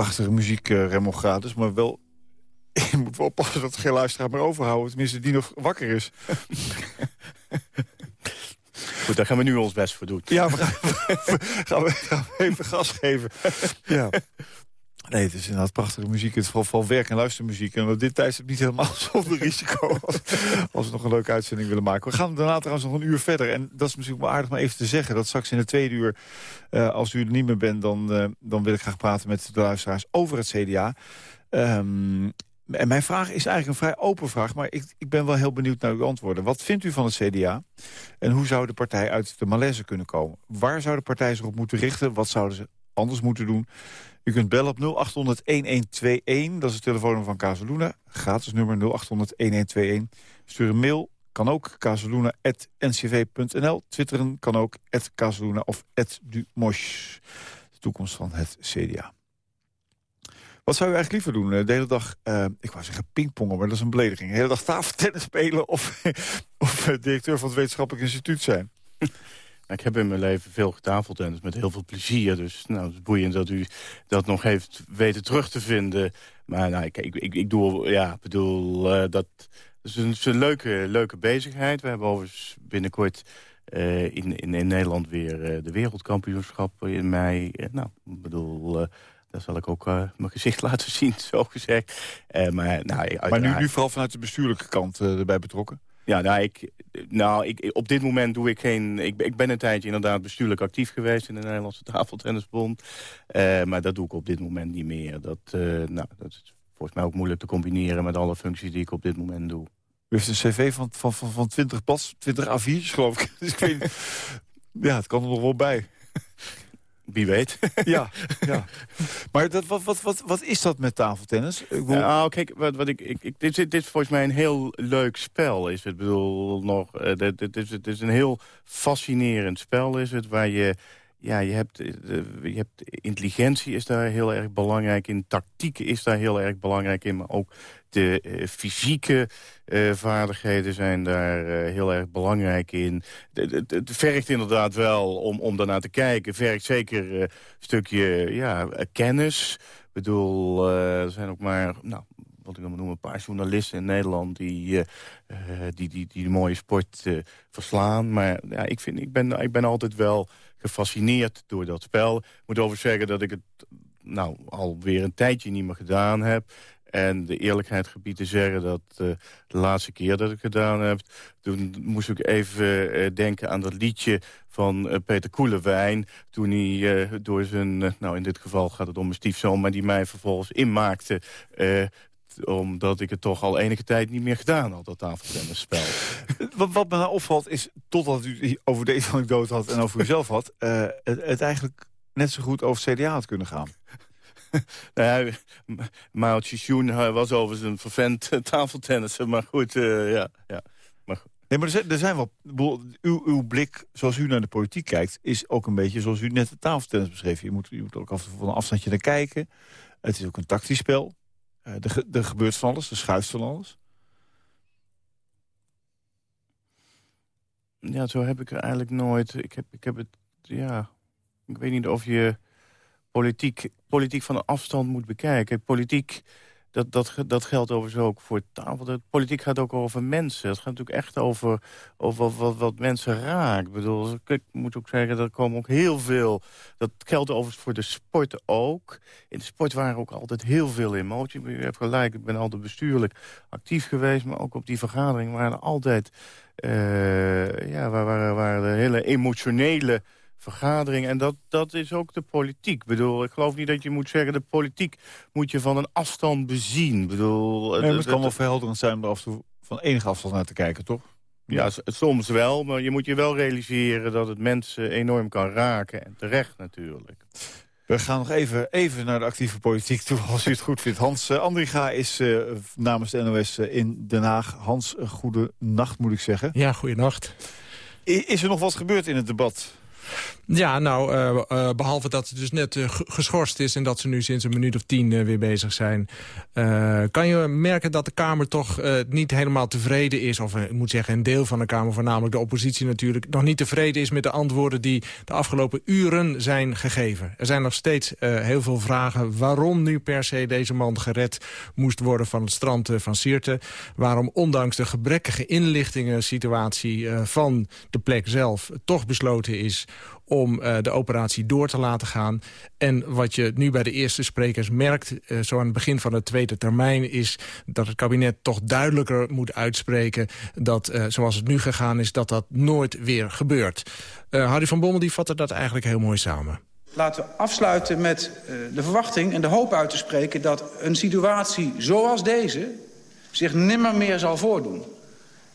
Prachtige muziek, uh, gratis, maar wel... <laughs> Je moet wel oppassen dat er geen luisteraar meer overhouden. Tenminste, die nog wakker is. <laughs> Goed, daar gaan we nu ons best voor doen. Ja, we gaan, <laughs> we, gaan we even gas geven. Ja. Nee, het is inderdaad prachtige muziek. Het is vooral, werk- en luistermuziek. En op dit tijdstip niet helemaal <laughs> zonder risico... Als, als, we nog een leuke uitzending willen maken. We gaan daarna trouwens nog een uur verder. En dat is misschien wel aardig maar even te zeggen... dat straks in de tweede uur, uh, als u er niet meer bent... Dan, uh, dan wil ik graag praten met de luisteraars over het CDA. Um, en mijn vraag is eigenlijk een vrij open vraag... maar ik, ik ben wel heel benieuwd naar uw antwoorden. Wat vindt u van het CDA? En hoe zou de partij uit de malaise kunnen komen? Waar zou de partij zich op moeten richten? Wat zouden ze anders moeten doen? U kunt bellen op 0800-1121. Dat is het telefoonnummer van Casaluna. Gratis nummer 0800-1121. Stuur een mail. Kan ook casaluna.ncv.nl. Twitteren kan ook Casaluna of @dumosh. De toekomst van het CDA. Wat zou u eigenlijk liever doen? De hele dag, uh, ik wou zeggen pingpongen, maar dat is een belediging. De hele dag tafeltennis spelen of, <laughs> of directeur van het wetenschappelijk instituut zijn? <laughs> Ik heb in mijn leven veel getafeltennis met heel veel plezier. Dus nou, het is boeiend dat u dat nog heeft weten terug te vinden. Maar nou, ik, ik, ik, ik doe, ja, bedoel, uh, dat is een, is een, leuke, leuke bezigheid. We hebben overigens binnenkort uh, in, in, in, Nederland weer uh, de wereldkampioenschappen in mei. nou, ik bedoel... Daar zal ik ook uh, mijn gezicht <laughs> laten zien, zo gezegd. Uh, maar nou, maar nu, nu vooral vanuit de bestuurlijke kant uh, erbij betrokken? Ja, nou, ik, nou ik, op dit moment doe ik geen... Ik, ik ben een tijdje inderdaad bestuurlijk actief geweest... in de Nederlandse <laughs> Tafeltennisbond. maar dat doe ik op dit moment niet meer. Dat, nou, dat is volgens mij ook moeilijk te combineren... met alle functies die ik op dit moment doe. U heeft een cv van, van, van, van 20 pas, 20 A4's geloof ik. <laughs> Dus ik ja, het kan er nog wel bij. Wie weet. <laughs> ja, ja. Maar dat, wat, wat, wat, wat is dat met tafeltennis? Ik bedoel... Nou, kijk, wat, wat ik, ik, dit, dit is volgens mij een heel leuk spel. Is het, bedoel, nog, uh, dit, dit, is, het is een heel fascinerend spel, is het, waar je ja, je hebt, eh, je hebt intelligentie is daar heel erg belangrijk in. Tactiek is daar heel erg belangrijk in. Maar ook de uh, fysieke uh, vaardigheden zijn daar heel erg belangrijk in. Het vergt inderdaad wel, om, om daarnaar te kijken... vergt zeker een stukje ja, kennis. Ik bedoel, er zijn ook maar... Nou, wat ik dan noem, een paar journalisten in Nederland... die, die, die, die de mooie sport verslaan. Maar ja, ik, vind, ik, ben, ik ben altijd wel gefascineerd door dat spel. Ik moet over zeggen dat ik het nou, alweer een tijdje niet meer gedaan heb. En de eerlijkheid gebied te zeggen dat uh, de laatste keer dat ik het gedaan heb... toen moest ik even uh, denken aan dat liedje van uh, Peter Koelewijn... toen hij door zijn, nou in dit geval gaat het om mijn stiefzoon... maar die mij vervolgens inmaakte omdat ik het toch al enige tijd niet meer gedaan had, dat tafeltennisspel. <laughs> wat, wat me nou opvalt is, totdat u over deze anekdote had en over uzelf had... Uh, het, het, eigenlijk net zo goed over CDA had kunnen gaan. <laughs> nou ja, Mao was overigens een vervent <laughs> tafeltennisser, maar goed, uh, ja, ja. Maar goed. Nee, maar er zijn, er zijn wel... Uw, uw blik, zoals u naar de politiek kijkt... is ook een beetje zoals u net de tafeltennis beschreef. Je moet, je moet ook af van een afstandje naar kijken. Het is ook een tactisch spel. Er, er gebeurt van alles, er schuift van alles. Ja, zo heb ik er eigenlijk nooit... Ik heb, ik heb het, ja... Ik weet niet of je politiek, politiek van een afstand moet bekijken. Politiek dat, dat, dat geldt overigens ook voor tafel. De politiek gaat ook over mensen. Het gaat natuurlijk echt over, over wat, wat mensen raakt. Ik bedoel, ik moet ook zeggen, er komen ook heel veel... Dat geldt overigens voor de sport ook. In de sport waren ook altijd heel veel emotie. U hebt gelijk, ik ben altijd bestuurlijk actief geweest... maar ook op die vergadering waren er altijd... Uh, ja, waren, waren er hele emotionele vergadering. En dat, dat is ook de politiek. Ik bedoel, ik geloof niet dat je moet zeggen... de politiek moet je van een afstand bezien. Ik bedoel, nee, het kan wel verhelderend zijn om er af en toe van enige afstand naar te kijken, toch? Ja, soms wel, maar je moet je wel realiseren dat het mensen enorm kan raken. En terecht natuurlijk. We gaan nog even, even naar de actieve politiek toe, <laughs> als u het goed vindt. Hans uh, Andriga is uh, namens de NOS uh, in Den Haag. Hans, goede nacht moet ik zeggen. Ja, goede nacht. Is er nog wat gebeurd in het debat Ja, nou, uh, uh, behalve dat het dus net uh, geschorst is... en dat ze nu sinds een minuut of tien weer bezig zijn... kan je merken dat de Kamer toch niet helemaal tevreden is... of ik moet zeggen een deel van de Kamer, voornamelijk de oppositie natuurlijk... nog niet tevreden is met de antwoorden die de afgelopen uren zijn gegeven. Er zijn nog steeds heel veel vragen waarom nu per se deze man gered moest worden... van het strand van Sirte. Waarom ondanks de gebrekkige inlichtingen situatie van de plek zelf... toch besloten is om uh, de operatie door te laten gaan. En wat je nu bij de eerste sprekers merkt, uh, zo aan het begin van de tweede termijn... is dat het kabinet toch duidelijker moet uitspreken... dat uh, zoals het nu gegaan is, dat dat nooit weer gebeurt. Harry van Bommel die vatte dat eigenlijk heel mooi samen. Laten we afsluiten met de verwachting en de hoop uit te spreken... dat een situatie zoals deze zich nimmer meer zal voordoen.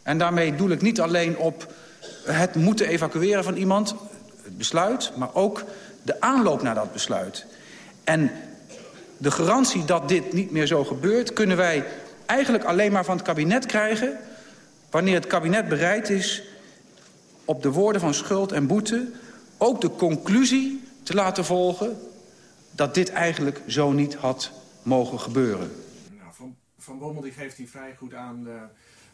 En daarmee doel ik niet alleen op het moeten evacueren van iemand besluit, maar ook de aanloop naar dat besluit. En de garantie dat dit niet meer zo gebeurt... kunnen wij eigenlijk alleen maar van het kabinet krijgen... wanneer het kabinet bereid is op de woorden van schuld en boete... ook de conclusie te laten volgen dat dit eigenlijk zo niet had mogen gebeuren. Van, Bommel die geeft hij vrij goed aan... Uh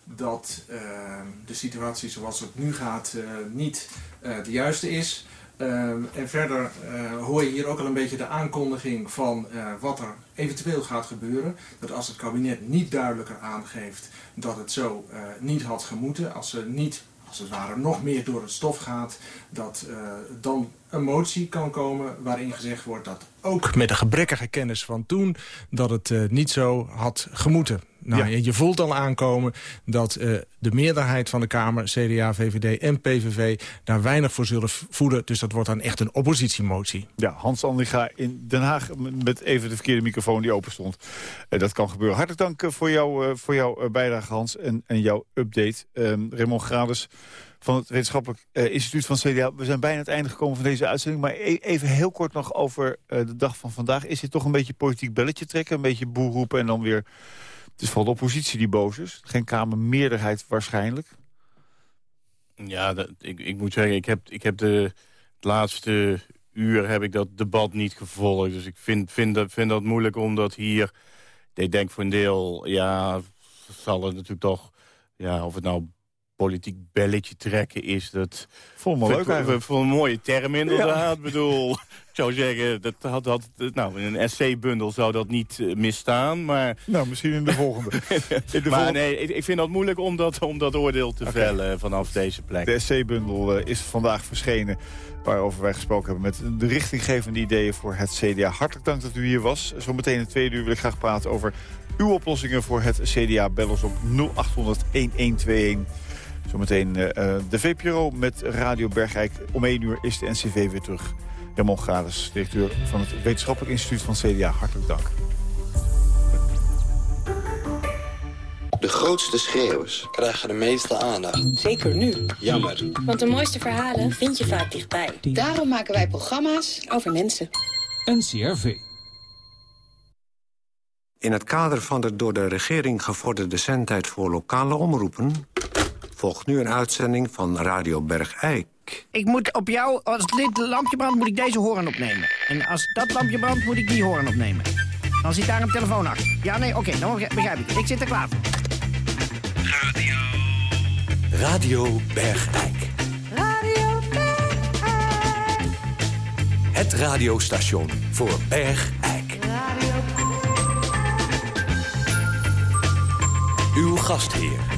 dat uh, de situatie zoals het nu gaat uh, niet uh, de juiste is. en verder hoor je hier ook al een beetje de aankondiging van wat er eventueel gaat gebeuren. Dat als het kabinet niet duidelijker aangeeft dat het zo niet had gemoeten, als ze niet als het ware nog meer door het stof gaat, dat uh, dan een motie kan komen waarin gezegd wordt dat ook met de gebrekkige kennis van toen, dat het uh, niet zo had gemoeten. Nou, ja. je voelt al aankomen dat uh, de meerderheid van de Kamer, CDA, VVD en PVV... daar weinig voor zullen voeden. Dus dat wordt dan echt een oppositiemotie. Ja, Hans Andringa in Den Haag met even de verkeerde microfoon die open stond. Uh, dat kan gebeuren. Hartelijk dank uh, voor, jou, voor jouw bijdrage, Hans, en, en jouw update. Ehm, Raymond Grades van het Wetenschappelijk Instituut van CDA. We zijn bijna aan het einde gekomen van deze uitzending. Maar e even heel kort nog over de dag van vandaag. Is dit toch een beetje politiek belletje trekken? Een beetje boer roepen en dan weer het is vooral de oppositie die boos is. Geen Kamermeerderheid waarschijnlijk. Ja, dat, ik, ik moet zeggen, ik heb, ik heb de het laatste uur heb ik dat debat niet gevolgd. Dus ik vind, vind, dat, vind dat moeilijk omdat hier... Ik denk voor een deel, ja, zal het natuurlijk toch... Ja, of het nou politiek belletje trekken is. Dat vond me leuk. Voor een mooie term inderdaad. Ik bedoel, ik zou zeggen, dat had, had, nou, in een SC-bundel zou dat niet uh, misstaan. Maar... Nou, misschien in de volgende. <laughs> in de maar volgende... nee, ik, ik, vind dat moeilijk om dat, om dat oordeel te okay. vellen vanaf deze plek. De SC-bundel uh, is vandaag verschenen waarover wij gesproken hebben met de richtinggevende ideeën voor het CDA. Hartelijk dank dat u hier was. Zometeen in tweede uur wil ik graag praten over uw oplossingen voor het CDA. Bel ons op 0800 1121. Zometeen uh, de VPRO met Radio Bergijk. Om 1 uur is de NCV weer terug. Ramon Gades, directeur van het Wetenschappelijk Instituut van CDA. Hartelijk dank. De grootste schreeuwers krijgen de meeste aandacht. Zeker nu. Jammer. Want de mooiste verhalen vind je vaak dichtbij. Daarom maken wij programma's over mensen. NCRV. In het kader van de door de regering gevorderde zendtijd voor lokale omroepen volgt nu een uitzending van Radio Bergijk. Ik moet op jou, als dit lampje brandt, moet ik deze horen opnemen. En als dat lampje brandt, moet ik die horen opnemen. Dan zit daar een telefoon achter. Ja, nee, oké, okay, dan begrijp ik. Ik zit er klaar voor. Radio. Radio Bergijk. Radio Bergijk. Het radiostation voor Bergijk. Radio Uw gastheer.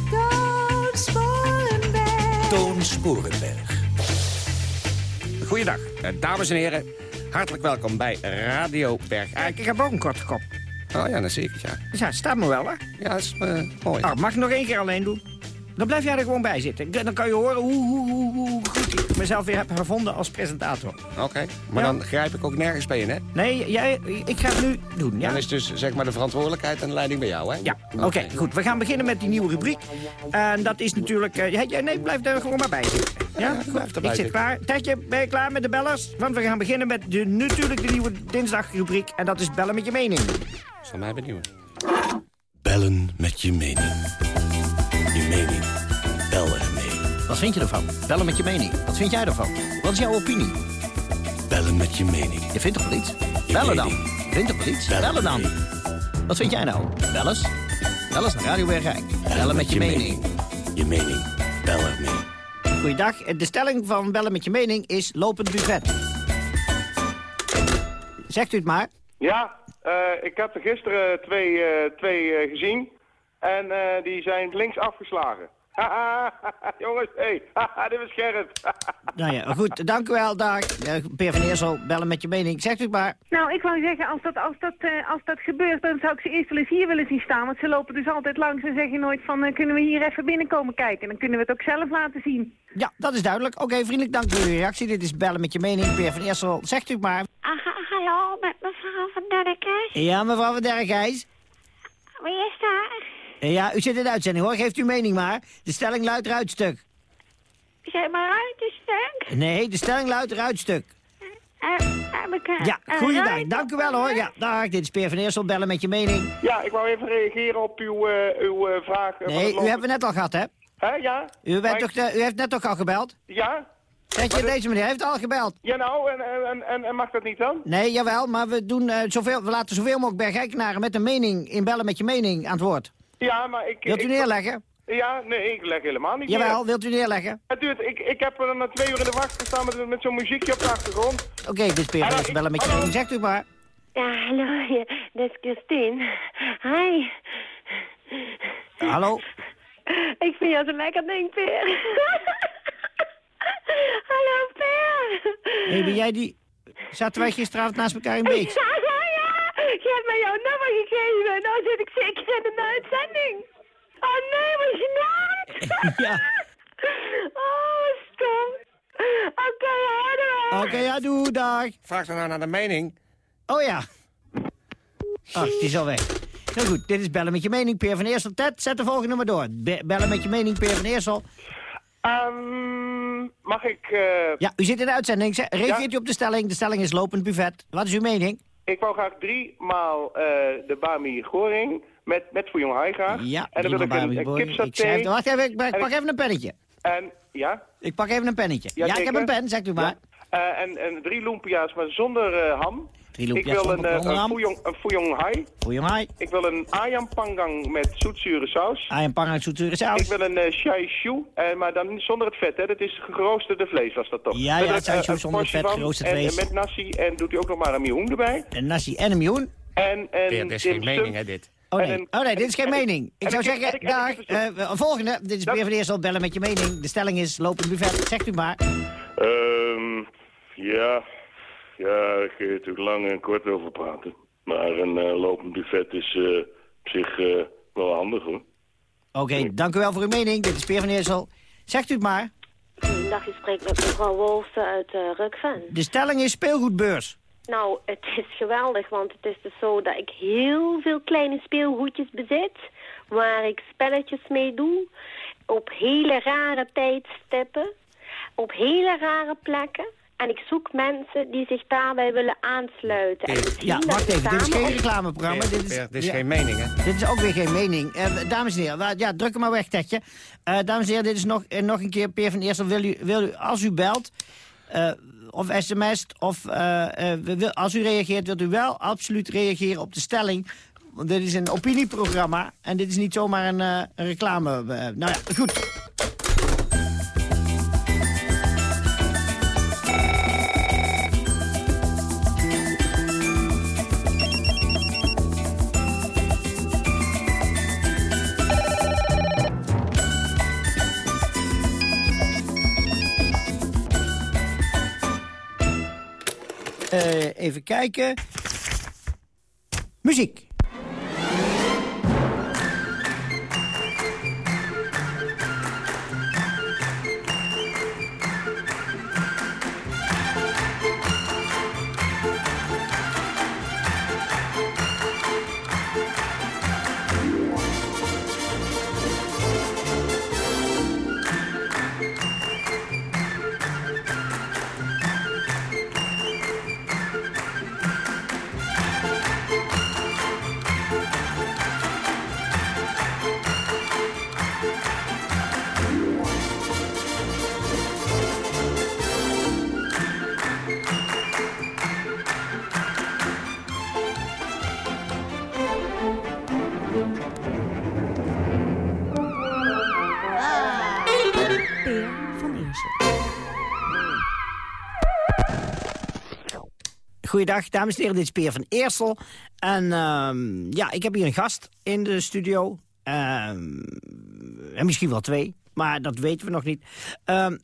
Toon Sporenberg. Goeiedag, dames en heren. Hartelijk welkom bij Radio Bergijk. Ik heb ook een korte kop. Oh ja, dat zeker, ja. Ja, staat me wel, hè? Ja, dat is uh, mooi. Oh, mag ik nog één keer alleen doen? Dan blijf jij er gewoon bij zitten. Dan kan je horen hoe, hoe, hoe, hoe goed ik mezelf weer heb gevonden als presentator. Oké, okay, maar ja. dan grijp ik ook nergens bij in, hè? Nee, jij, ik ga het nu doen, ja? Dan is dus zeg maar de verantwoordelijkheid en de leiding bij jou, hè? Ja, oké, okay, goed. We gaan beginnen met die nieuwe rubriek. En dat is natuurlijk... Uh, jij, nee, blijf er gewoon maar bij zitten. Ja, ja goed. Ik zit klaar. Tertje, ben je klaar met de bellers? Want we gaan beginnen met de, natuurlijk de nieuwe dinsdagrubriek. En dat is bellen met je mening. Zal mij benieuwen. Bellen met je mening. Je mening. Bel er mee. Wat vind je ervan? Bellen met je mening. Wat vind jij ervan? Wat is jouw opinie? Bellen met je mening. Je vindt toch wel iets? Bellen dan. Je vindt toch wel iets? Bellen, dan. Wat vind jij nou? Bel eens. Bel eens naar Radio Bergijk. Bellen, met je, mening. Je mening. Bel ermee. Goeiedag. De stelling van Bellen met je mening is lopend buffet. Zegt u het maar. Ja, eh, ik heb er gisteren twee, eh, twee eh, gezien. En eh, die zijn links afgeslagen. <laughs> Jongens, hé, hey, dit was Gerrit. <laughs> Nou ja, goed. Dank u wel. Dag. Peer van Eersel, bellen met je mening. Zegt u het maar. Nou, ik wou zeggen, als dat, als, dat, eh, als dat gebeurt, dan zou ik ze eerst wel eens hier willen zien staan. Want ze lopen dus altijd langs en zeggen nooit van, eh, kunnen we hier even binnenkomen kijken? Dan kunnen we het ook zelf laten zien. Ja, dat is duidelijk. Oké, vriendelijk dank voor uw reactie. Dit is bellen met je mening. Peer van Eersel, zegt u het maar. hallo, met mevrouw van Derkes. Ja, mevrouw van Dergijs. Wie is daar? Eh, Ja, u zit in de uitzending hoor. Geeft uw mening maar. De stelling luidt eruitstuk. Zeg maar uit de stuk. Nee, de stelling luidt eruitstuk. Eh, heb ik, eh, Ja, goeiedag. Dank u wel hoor. Ja, dag. Dit is Peer van Eersel. Bellen met je mening. Ja, ik wou even reageren op uw, eh, uw eh, vraag. eh, Nee, u hebben we net al gehad, hè? Hè, ja? U, bent toch de- u heeft net toch al gebeld? Ja? Zeg je, deze meneer heeft al gebeld. Ja, nou, en, en, en, en mag dat niet dan? Nee, jawel, maar we, doen, eh, zoveel, we laten zoveel mogelijk Bergijkenaren met een mening in Bellen met je mening aan het woord. Ja, maar ik... Wilt u ik- neerleggen? Ja, nee, ik leg helemaal niet Jawel, neer. wilt u neerleggen? Het duurt, ik, ik heb er na twee uur in de wacht gestaan met, met zo'n muziekje op de achtergrond. Oké, dit is Peer Eersel. Bellen met je. Zegt u maar. Ja, hallo, ja, dat is Christine. Hi. Hallo? Ik vind jou zo lekker ding, Peer. hallo, Peer. Hey, ben jij die... Zaten wij gisteravond naast elkaar in Beeks? Ja, ja, ja. Je hebt mij jouw nummer gegeven. Nou zit ik zeker in een uitzending. Oh nee, wat gênant. <laughs> Ja. Oh, stom. Oké, ja, Oké, ja, doe, dag. Vraag dan nou naar de mening. Oh ja. Ach, die is al weg. Nou goed, dit is Bellen met je mening, Peer van Eersel. Ted, zet de volgende maar door. Be- bellen met je mening, Peer van Eersel. Ehm, mag ik... eh, Ja, u zit in de uitzending. Reageert Ja. u op de stelling? De stelling is lopend buffet. Wat is uw mening? Ik wou graag drie maal eh, de Bami Goring met, met Fouillon Hai graag. Ja, en dan wil ik een, een kipsaté. Ik schrijf- Wacht even, ik, pak even een pennetje. En, ja? Ik pak even een pennetje. Ja, Ja, ik heb een pen, zegt u maar. Eh, en, en drie lumpia's, maar zonder eh, ham. Drie ik wil een, eh, een, fouillon hai. Goeie hai. Ik wil een ayam panggang met zoetzure saus. Ayam panggang zoetzure saus. Ik wil een uh, shai shu, eh, maar dan zonder het vet, hè. Dat is geroosterde vlees, was dat toch? Ja, ja, shai eh, shu zonder vet, geroosterd vlees. En met nasi, en doet u ook nog maar een mioen erbij. Een nasi en een miljoen. En, en is geen mening, hè, dit. Oh nee. een- oh nee, dit is geen en- en- mening. Ik zou zeggen, dag, eh, volgende. Dit is Peer van Eersel, bellen met je mening. De stelling is lopend buffet. Zegt u maar. Ehm ja, ja, ik kun je natuurlijk lang en kort over praten. Maar een eh, lopend buffet is eh, op zich eh, wel handig hoor. Oké, dank u wel voor uw mening. Dit is Peer van Eersel. Zegt u het maar. Goedendag, je spreekt met mevrouw Wolfsen uit uh, Rukven. De stelling is speelgoedbeurs. Nou, het is geweldig, want het is dus zo dat ik heel veel kleine speelgoedjes bezit... waar ik spelletjes mee doe, op hele rare tijdstippen, op hele rare plekken... En ik zoek mensen die zich daarbij willen aansluiten. En Ja, wacht even. Dit is geen reclameprogramma. Dit is, dit is ja. geen mening, hè? Dit is ook weer geen mening. Eh, dames en heren, ja, druk hem maar weg, Tetje. Eh, dames en heren, dit is nog, eh, nog een keer Peer van Eersel. Wil u, wil u, als u belt, eh, of sms't, of eh, eh, wil, als u reageert, wilt u wel absoluut reageren op de stelling. Want dit is een opinieprogramma en dit is niet zomaar een, eh, reclame. nou ja, goed. Kijken. Muziek. Goeiedag, dames en heren, dit is Peer van Eersel. En ehm, ja, ik heb hier een gast in de studio. Ehm, en misschien wel twee, maar dat weten we nog niet. Ehm,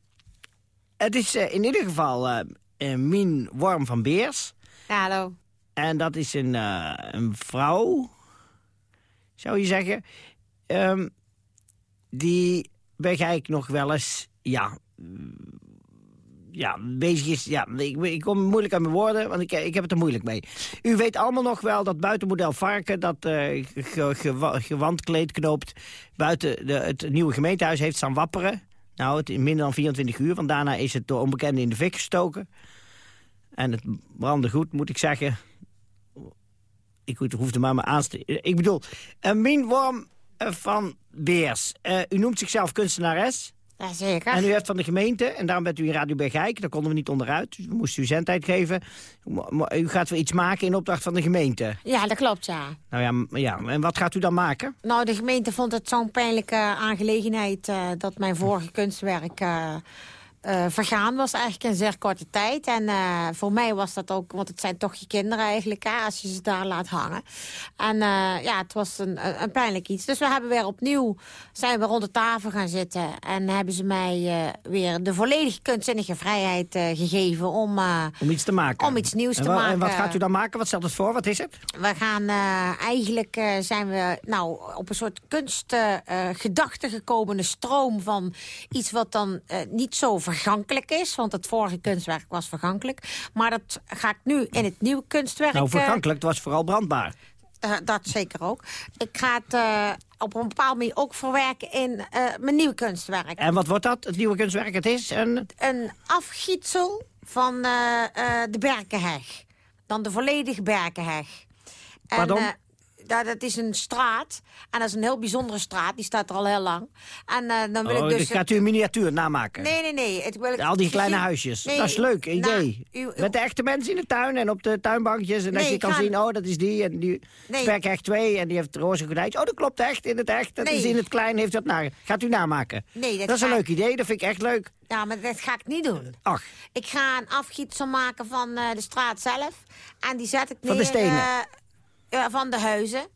het is eh, in ieder geval eh, Mien Worm van Beers. Ja, hallo. En dat is een, een vrouw, zou je zeggen. Die begrijp ik nog wel eens, ja, ja, bezig is... Ja, ik, ik kom moeilijk aan mijn woorden, want ik, ik heb het er moeilijk mee. U weet allemaal nog wel dat buitenmodel Varken... dat eh ge, ge- gewandkleed knoopt buiten de, het nieuwe gemeentehuis heeft staan wapperen. Nou, het in minder dan 24 uur, want daarna is het door onbekenden in de fik gestoken. En het brandde goed, moet ik zeggen. Ik hoef- hoefde maar maar aan te... Ik bedoel, uh, Mien Worm eh, van Beers. Eh, u noemt zichzelf kunstenares. Jazeker. En u heeft van de gemeente, en daarom bent u in Radio Bergijk. Daar konden we niet onderuit, dus we moesten u zendtijd geven. U gaat weer iets maken in opdracht van de gemeente. Ja, dat klopt, ja. Nou ja, ja, en wat gaat u dan maken? Nou, de gemeente vond het zo'n pijnlijke aangelegenheid... eh, dat mijn vorige kunstwerk eh, eh, vergaan was eigenlijk in zeer korte tijd. En eh, voor mij was dat ook, want het zijn toch je kinderen eigenlijk... Hè, als je ze daar laat hangen. En eh, ja, het was een, een, een pijnlijk iets. Dus we hebben weer opnieuw, zijn we rond de tafel gaan zitten... en hebben ze mij weer de volledige kunstzinnige vrijheid gegeven... om, Om iets te maken. om iets nieuws en te maken. En wat gaat u dan maken? Wat stelt het voor? Wat is het? We gaan eigenlijk zijn we nou op een soort kunstgedachte gekomen, een stroom van iets wat dan niet zo vergankelijk is, want het vorige kunstwerk was vergankelijk. Maar dat ga ik nu in het nieuwe kunstwerk. Nou, eh, vergankelijk, het was vooral brandbaar. eh, dat zeker ook. Ik ga het eh, op een bepaalde manier ook verwerken in mijn nieuwe kunstwerk. En wat wordt dat, het nieuwe kunstwerk? Het is een... Een afgietsel van de Berkenheg. Dan de volledige Berkenheg. En, Pardon? eh, ja, dat is een straat. En dat is een heel bijzondere straat. Die staat er al heel lang. En eh, dan wil Oh, ik dus... dus gaat u een miniatuur namaken? Nee, nee, nee. Het wil ik Al die kleine huisjes. Nee, dat is leuk, een idee. u- u- Met de echte mensen in de tuin en op de tuinbankjes. En dat je kan ga- zien, oh, dat is die. En die Nee. Berkhecht 2 en die heeft roze gordijntjes. Oh, dat klopt echt, in het echt. Dat Nee. is in het klein, heeft dat naar. Gaat u namaken? Nee, dat dat is een ga leuk idee, dat vind ik echt leuk. Ja, maar dat ga ik niet doen. Ach. Ik ga een afgietsel maken van eh, de straat zelf. En die zet ik neer... Van de stenen? eh, ja, van de huizen.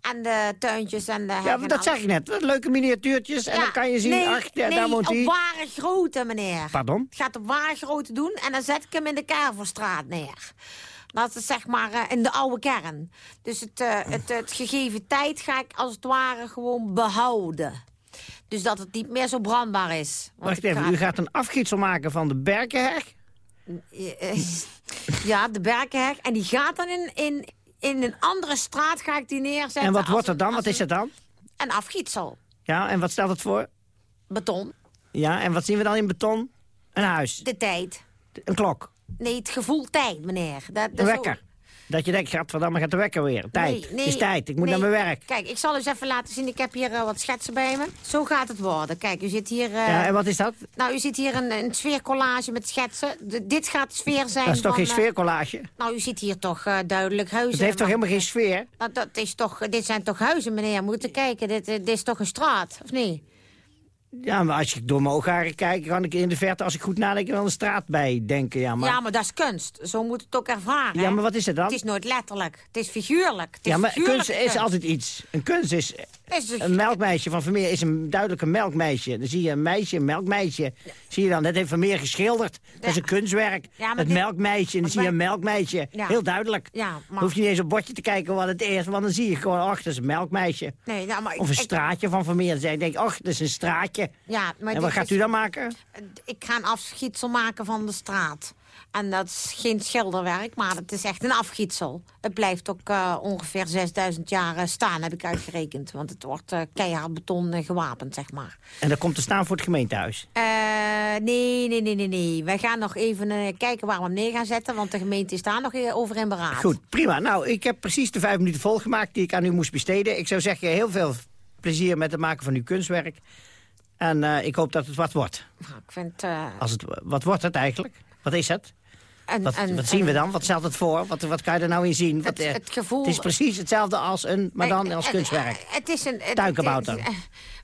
En de tuintjes en de Ja, dat zeg ik net. Wat leuke miniatuurtjes. En Ja, dan kan je zien, nee, ach, ja, nee, daar woont op hij. ware grootte, meneer. Pardon? Het gaat op ware grootte doen en dan zet ik hem in de Kerverstraat neer. Dat is zeg maar eh, in de oude kern. Dus het, eh, het, het gegeven tijd ga ik als het ware gewoon behouden. Dus dat het niet meer zo brandbaar is. Want Wacht even, ga- u gaat een afgietsel maken van de Berkenheg. Eh, <laughs> Ja, de Berkenheg. En die gaat dan in, in, in een andere straat ga ik die neerzetten. En wat wordt het dan? Wat is het een- dan? Een afgietsel. Ja, en wat stelt het voor? Beton. Ja, en wat zien we dan in beton? Een huis. De tijd. Een klok. Nee, het gevoel tijd, meneer. Dat, wekker. Dat je denkt, gadverdamme, gaat de wekker weer. Tijd. Nee, nee, het is tijd. Ik moet nee. naar mijn werk. Kijk, ik zal eens even laten zien. Ik heb hier eh, wat schetsen bij me. Zo gaat het worden. Kijk, u zit hier... eh, Ja, en wat is dat? Nou, u ziet hier een, een sfeercollage met schetsen. De- dit gaat de sfeer zijn Dat is toch van, geen eh, sfeercollage? nou, u ziet hier toch duidelijk huizen. Het heeft toch helemaal geen sfeer? Nou, dat is toch, dit zijn toch huizen, meneer? Moet u kijken, dit, dit is toch een straat, of niet? Ja, maar als ik door mijn oogharen kijk, kan ik in de verte, als ik goed nadenk, wel een straat bij denken. Ja, maar, Ja, maar dat is kunst. Zo moet het ook ervaren. Ja, maar wat is het dan? Het is nooit letterlijk. Het is figuurlijk. Het is ja, maar figuurlijke kunst is altijd iets. Een kunst is... Een melkmeisje van Vermeer is een duidelijk een melkmeisje. Dan zie je een meisje, een melkmeisje. Zie je dan, dat heeft Vermeer geschilderd. Dat is een kunstwerk. Ja, het dit- melkmeisje, en dan zie je een melkmeisje. Heel duidelijk. Ja, maar... hoef je niet eens op het bordje te kijken wat het is. Want dan zie je gewoon, ach, dat is een melkmeisje. Nee, nou, maar ik- Of een ik- straatje van Vermeer. Dan ik, denk, ach, dat is een straatje. Ja, maar en wat gaat is- u dan maken? Ik ga een afgietsel maken van de straat. En dat is geen schilderwerk, maar het is echt een afgietsel. Het blijft ook eh, ongeveer 6000 jaar eh, staan, heb ik uitgerekend. Want het wordt eh, keihard beton gewapend, zeg maar. En dat komt te staan voor het gemeentehuis. Eh, nee, nee, nee, nee, nee. Wij gaan nog even kijken waar we hem neer gaan zetten. Want de gemeente is daar nog over in beraad. Goed, prima. Nou, ik heb precies de vijf minuten volgemaakt die ik aan u moest besteden. Ik zou zeggen, heel veel plezier met het maken van uw kunstwerk. En ik hoop dat het wat wordt. Nou, Ik vind... Als het, wat wordt het eigenlijk? Wat is het? Een- wat, zien we dan? Wat stelt het voor? Wat, wat kan je er nou in zien? Wat, Het- eh, het gevoel- Het is precies hetzelfde als een, maar dan als kunstwerk. Het is een... eh,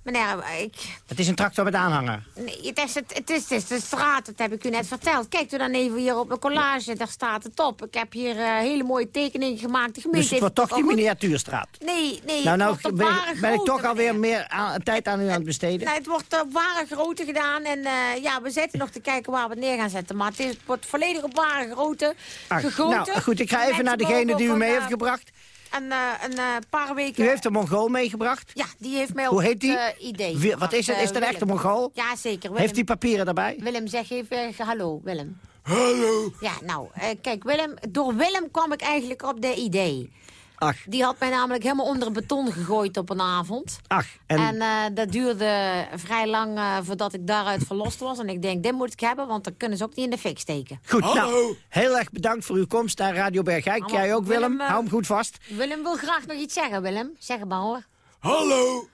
Meneer, ik... Het is een tractor met aanhanger. Nee, het is, het, het, is, het is de straat, dat heb ik u net verteld. Kijk u dan even hier op mijn collage, daar staat het op. Ik heb hier eh, hele mooie tekeningen gemaakt. De gemeente Dus het wordt toch die miniatuurstraat. Nee, nee, nou, nou ben, ben ik toch alweer meer aan- tijd aan u aan het besteden. Nee, het wordt op ware grootte gedaan. En eh, ja, we zitten nog te kijken waar we het neer gaan zetten. Maar het, is, het wordt volledig op ware grootte Ach, gegoten. nou, goed, ik ga En even naar degene die u mee heeft gebracht. Een, eh, een eh, paar weken... U heeft een Mongool meegebracht. Ja, die heeft mij Hoe heet die? eh, idee Wie- wat is het? Is het een echte. Mongool? Ja, zeker. Willem. Heeft hij papieren daarbij? Willem, zeg even hallo, Willem. Hallo. Ja, nou, eh, kijk, Willem, door Willem kwam ik eigenlijk op de idee. Ach, Die had mij namelijk helemaal onder het beton gegooid op een avond. ach. En, En, eh, dat duurde vrij lang eh, voordat ik daaruit verlost was. En ik denk, dit moet ik hebben, want dan kunnen ze ook niet in de fik steken. goed, nou, heel erg bedankt voor uw komst naar Radio Bergijk. Jij ook, Willem. Willem, eh, Hou hem goed vast. Willem wil graag nog iets zeggen, Willem. Zeg het maar, hoor. Hallo.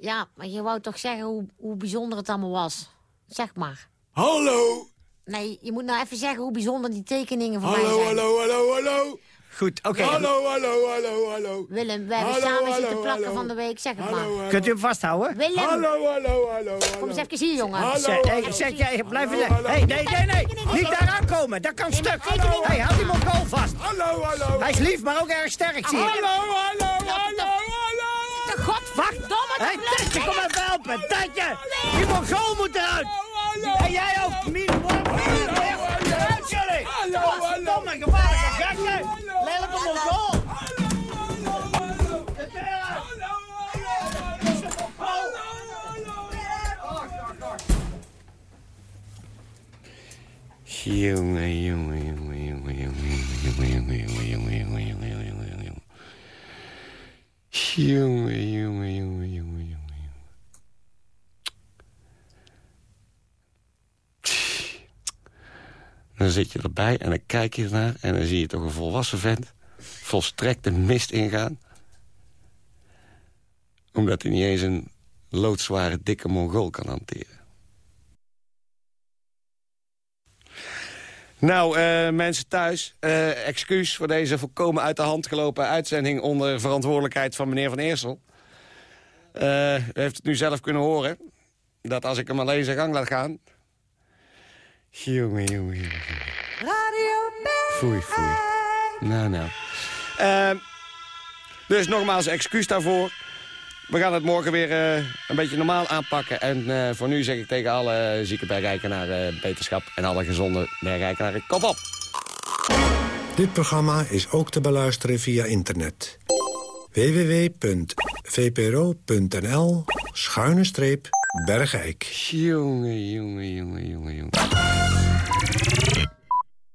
Ja, maar je wou toch zeggen hoe, hoe bijzonder het allemaal was. Zeg maar. Hallo. Nee, je moet nou even zeggen hoe bijzonder die tekeningen voor mij Hallo, zijn. hallo, hallo, hallo. Goed, oké. Hallo, hallo, hallo, hallo. Willem, we hebben Hallo, samen hallo, zitten plakken hallo. van de week. Zeg het maar. Kunt u hem vasthouden? Willem. Hallo, hallo, hallo. Kom eens even hier, jongen. Hallo, zeg, hey, zeg jij, blijf even. Hey, nee, nee, nee. Niet daar aankomen. Dat kan stuk. Hey, houd die Mongool vast. Hallo, hallo. Hij is lief, maar ook erg sterk, zie ik. Hallo, hallo, hallo, hallo. De godverdomme Hé, hey, Tetje, kom even helpen. Tetje. Die Mongool moet eruit. En jij ook. Mien, gevaarlijke gakken. Lelijke Mongool. Jongen, jongen, jongen, jongen, jongen, jongen, jongen, jongen, jongen, jongen, jongen, jongen, jongen, jongen, jongen. Jongen, jongen, jongen. Dan zit je erbij en dan kijk je ernaar... en dan zie je toch een volwassen vent... volstrekt de mist ingaan. Omdat hij niet eens een loodzware, dikke Mongool kan hanteren. Nou, eh, mensen thuis, eh, excuus voor deze volkomen uit de hand gelopen uitzending... onder verantwoordelijkheid van meneer Van Eersel. Eh, u heeft het nu zelf kunnen horen, dat als ik hem alleen zijn gang laat gaan... Jongen, jongen, jongen. Radio Foei, foei. Nou, nou. Eh, dus nogmaals, excuus daarvoor. We gaan het morgen weer eh, een beetje normaal aanpakken. En eh, voor nu zeg ik tegen alle zieke bergrijkenaren beterschap... en alle gezonde bergrijkenaren, kop op! Dit programma is ook te beluisteren via internet. www.vpro.nl schuine streep Bergijk. Jongen, jongen, jongen, jongen, jongen.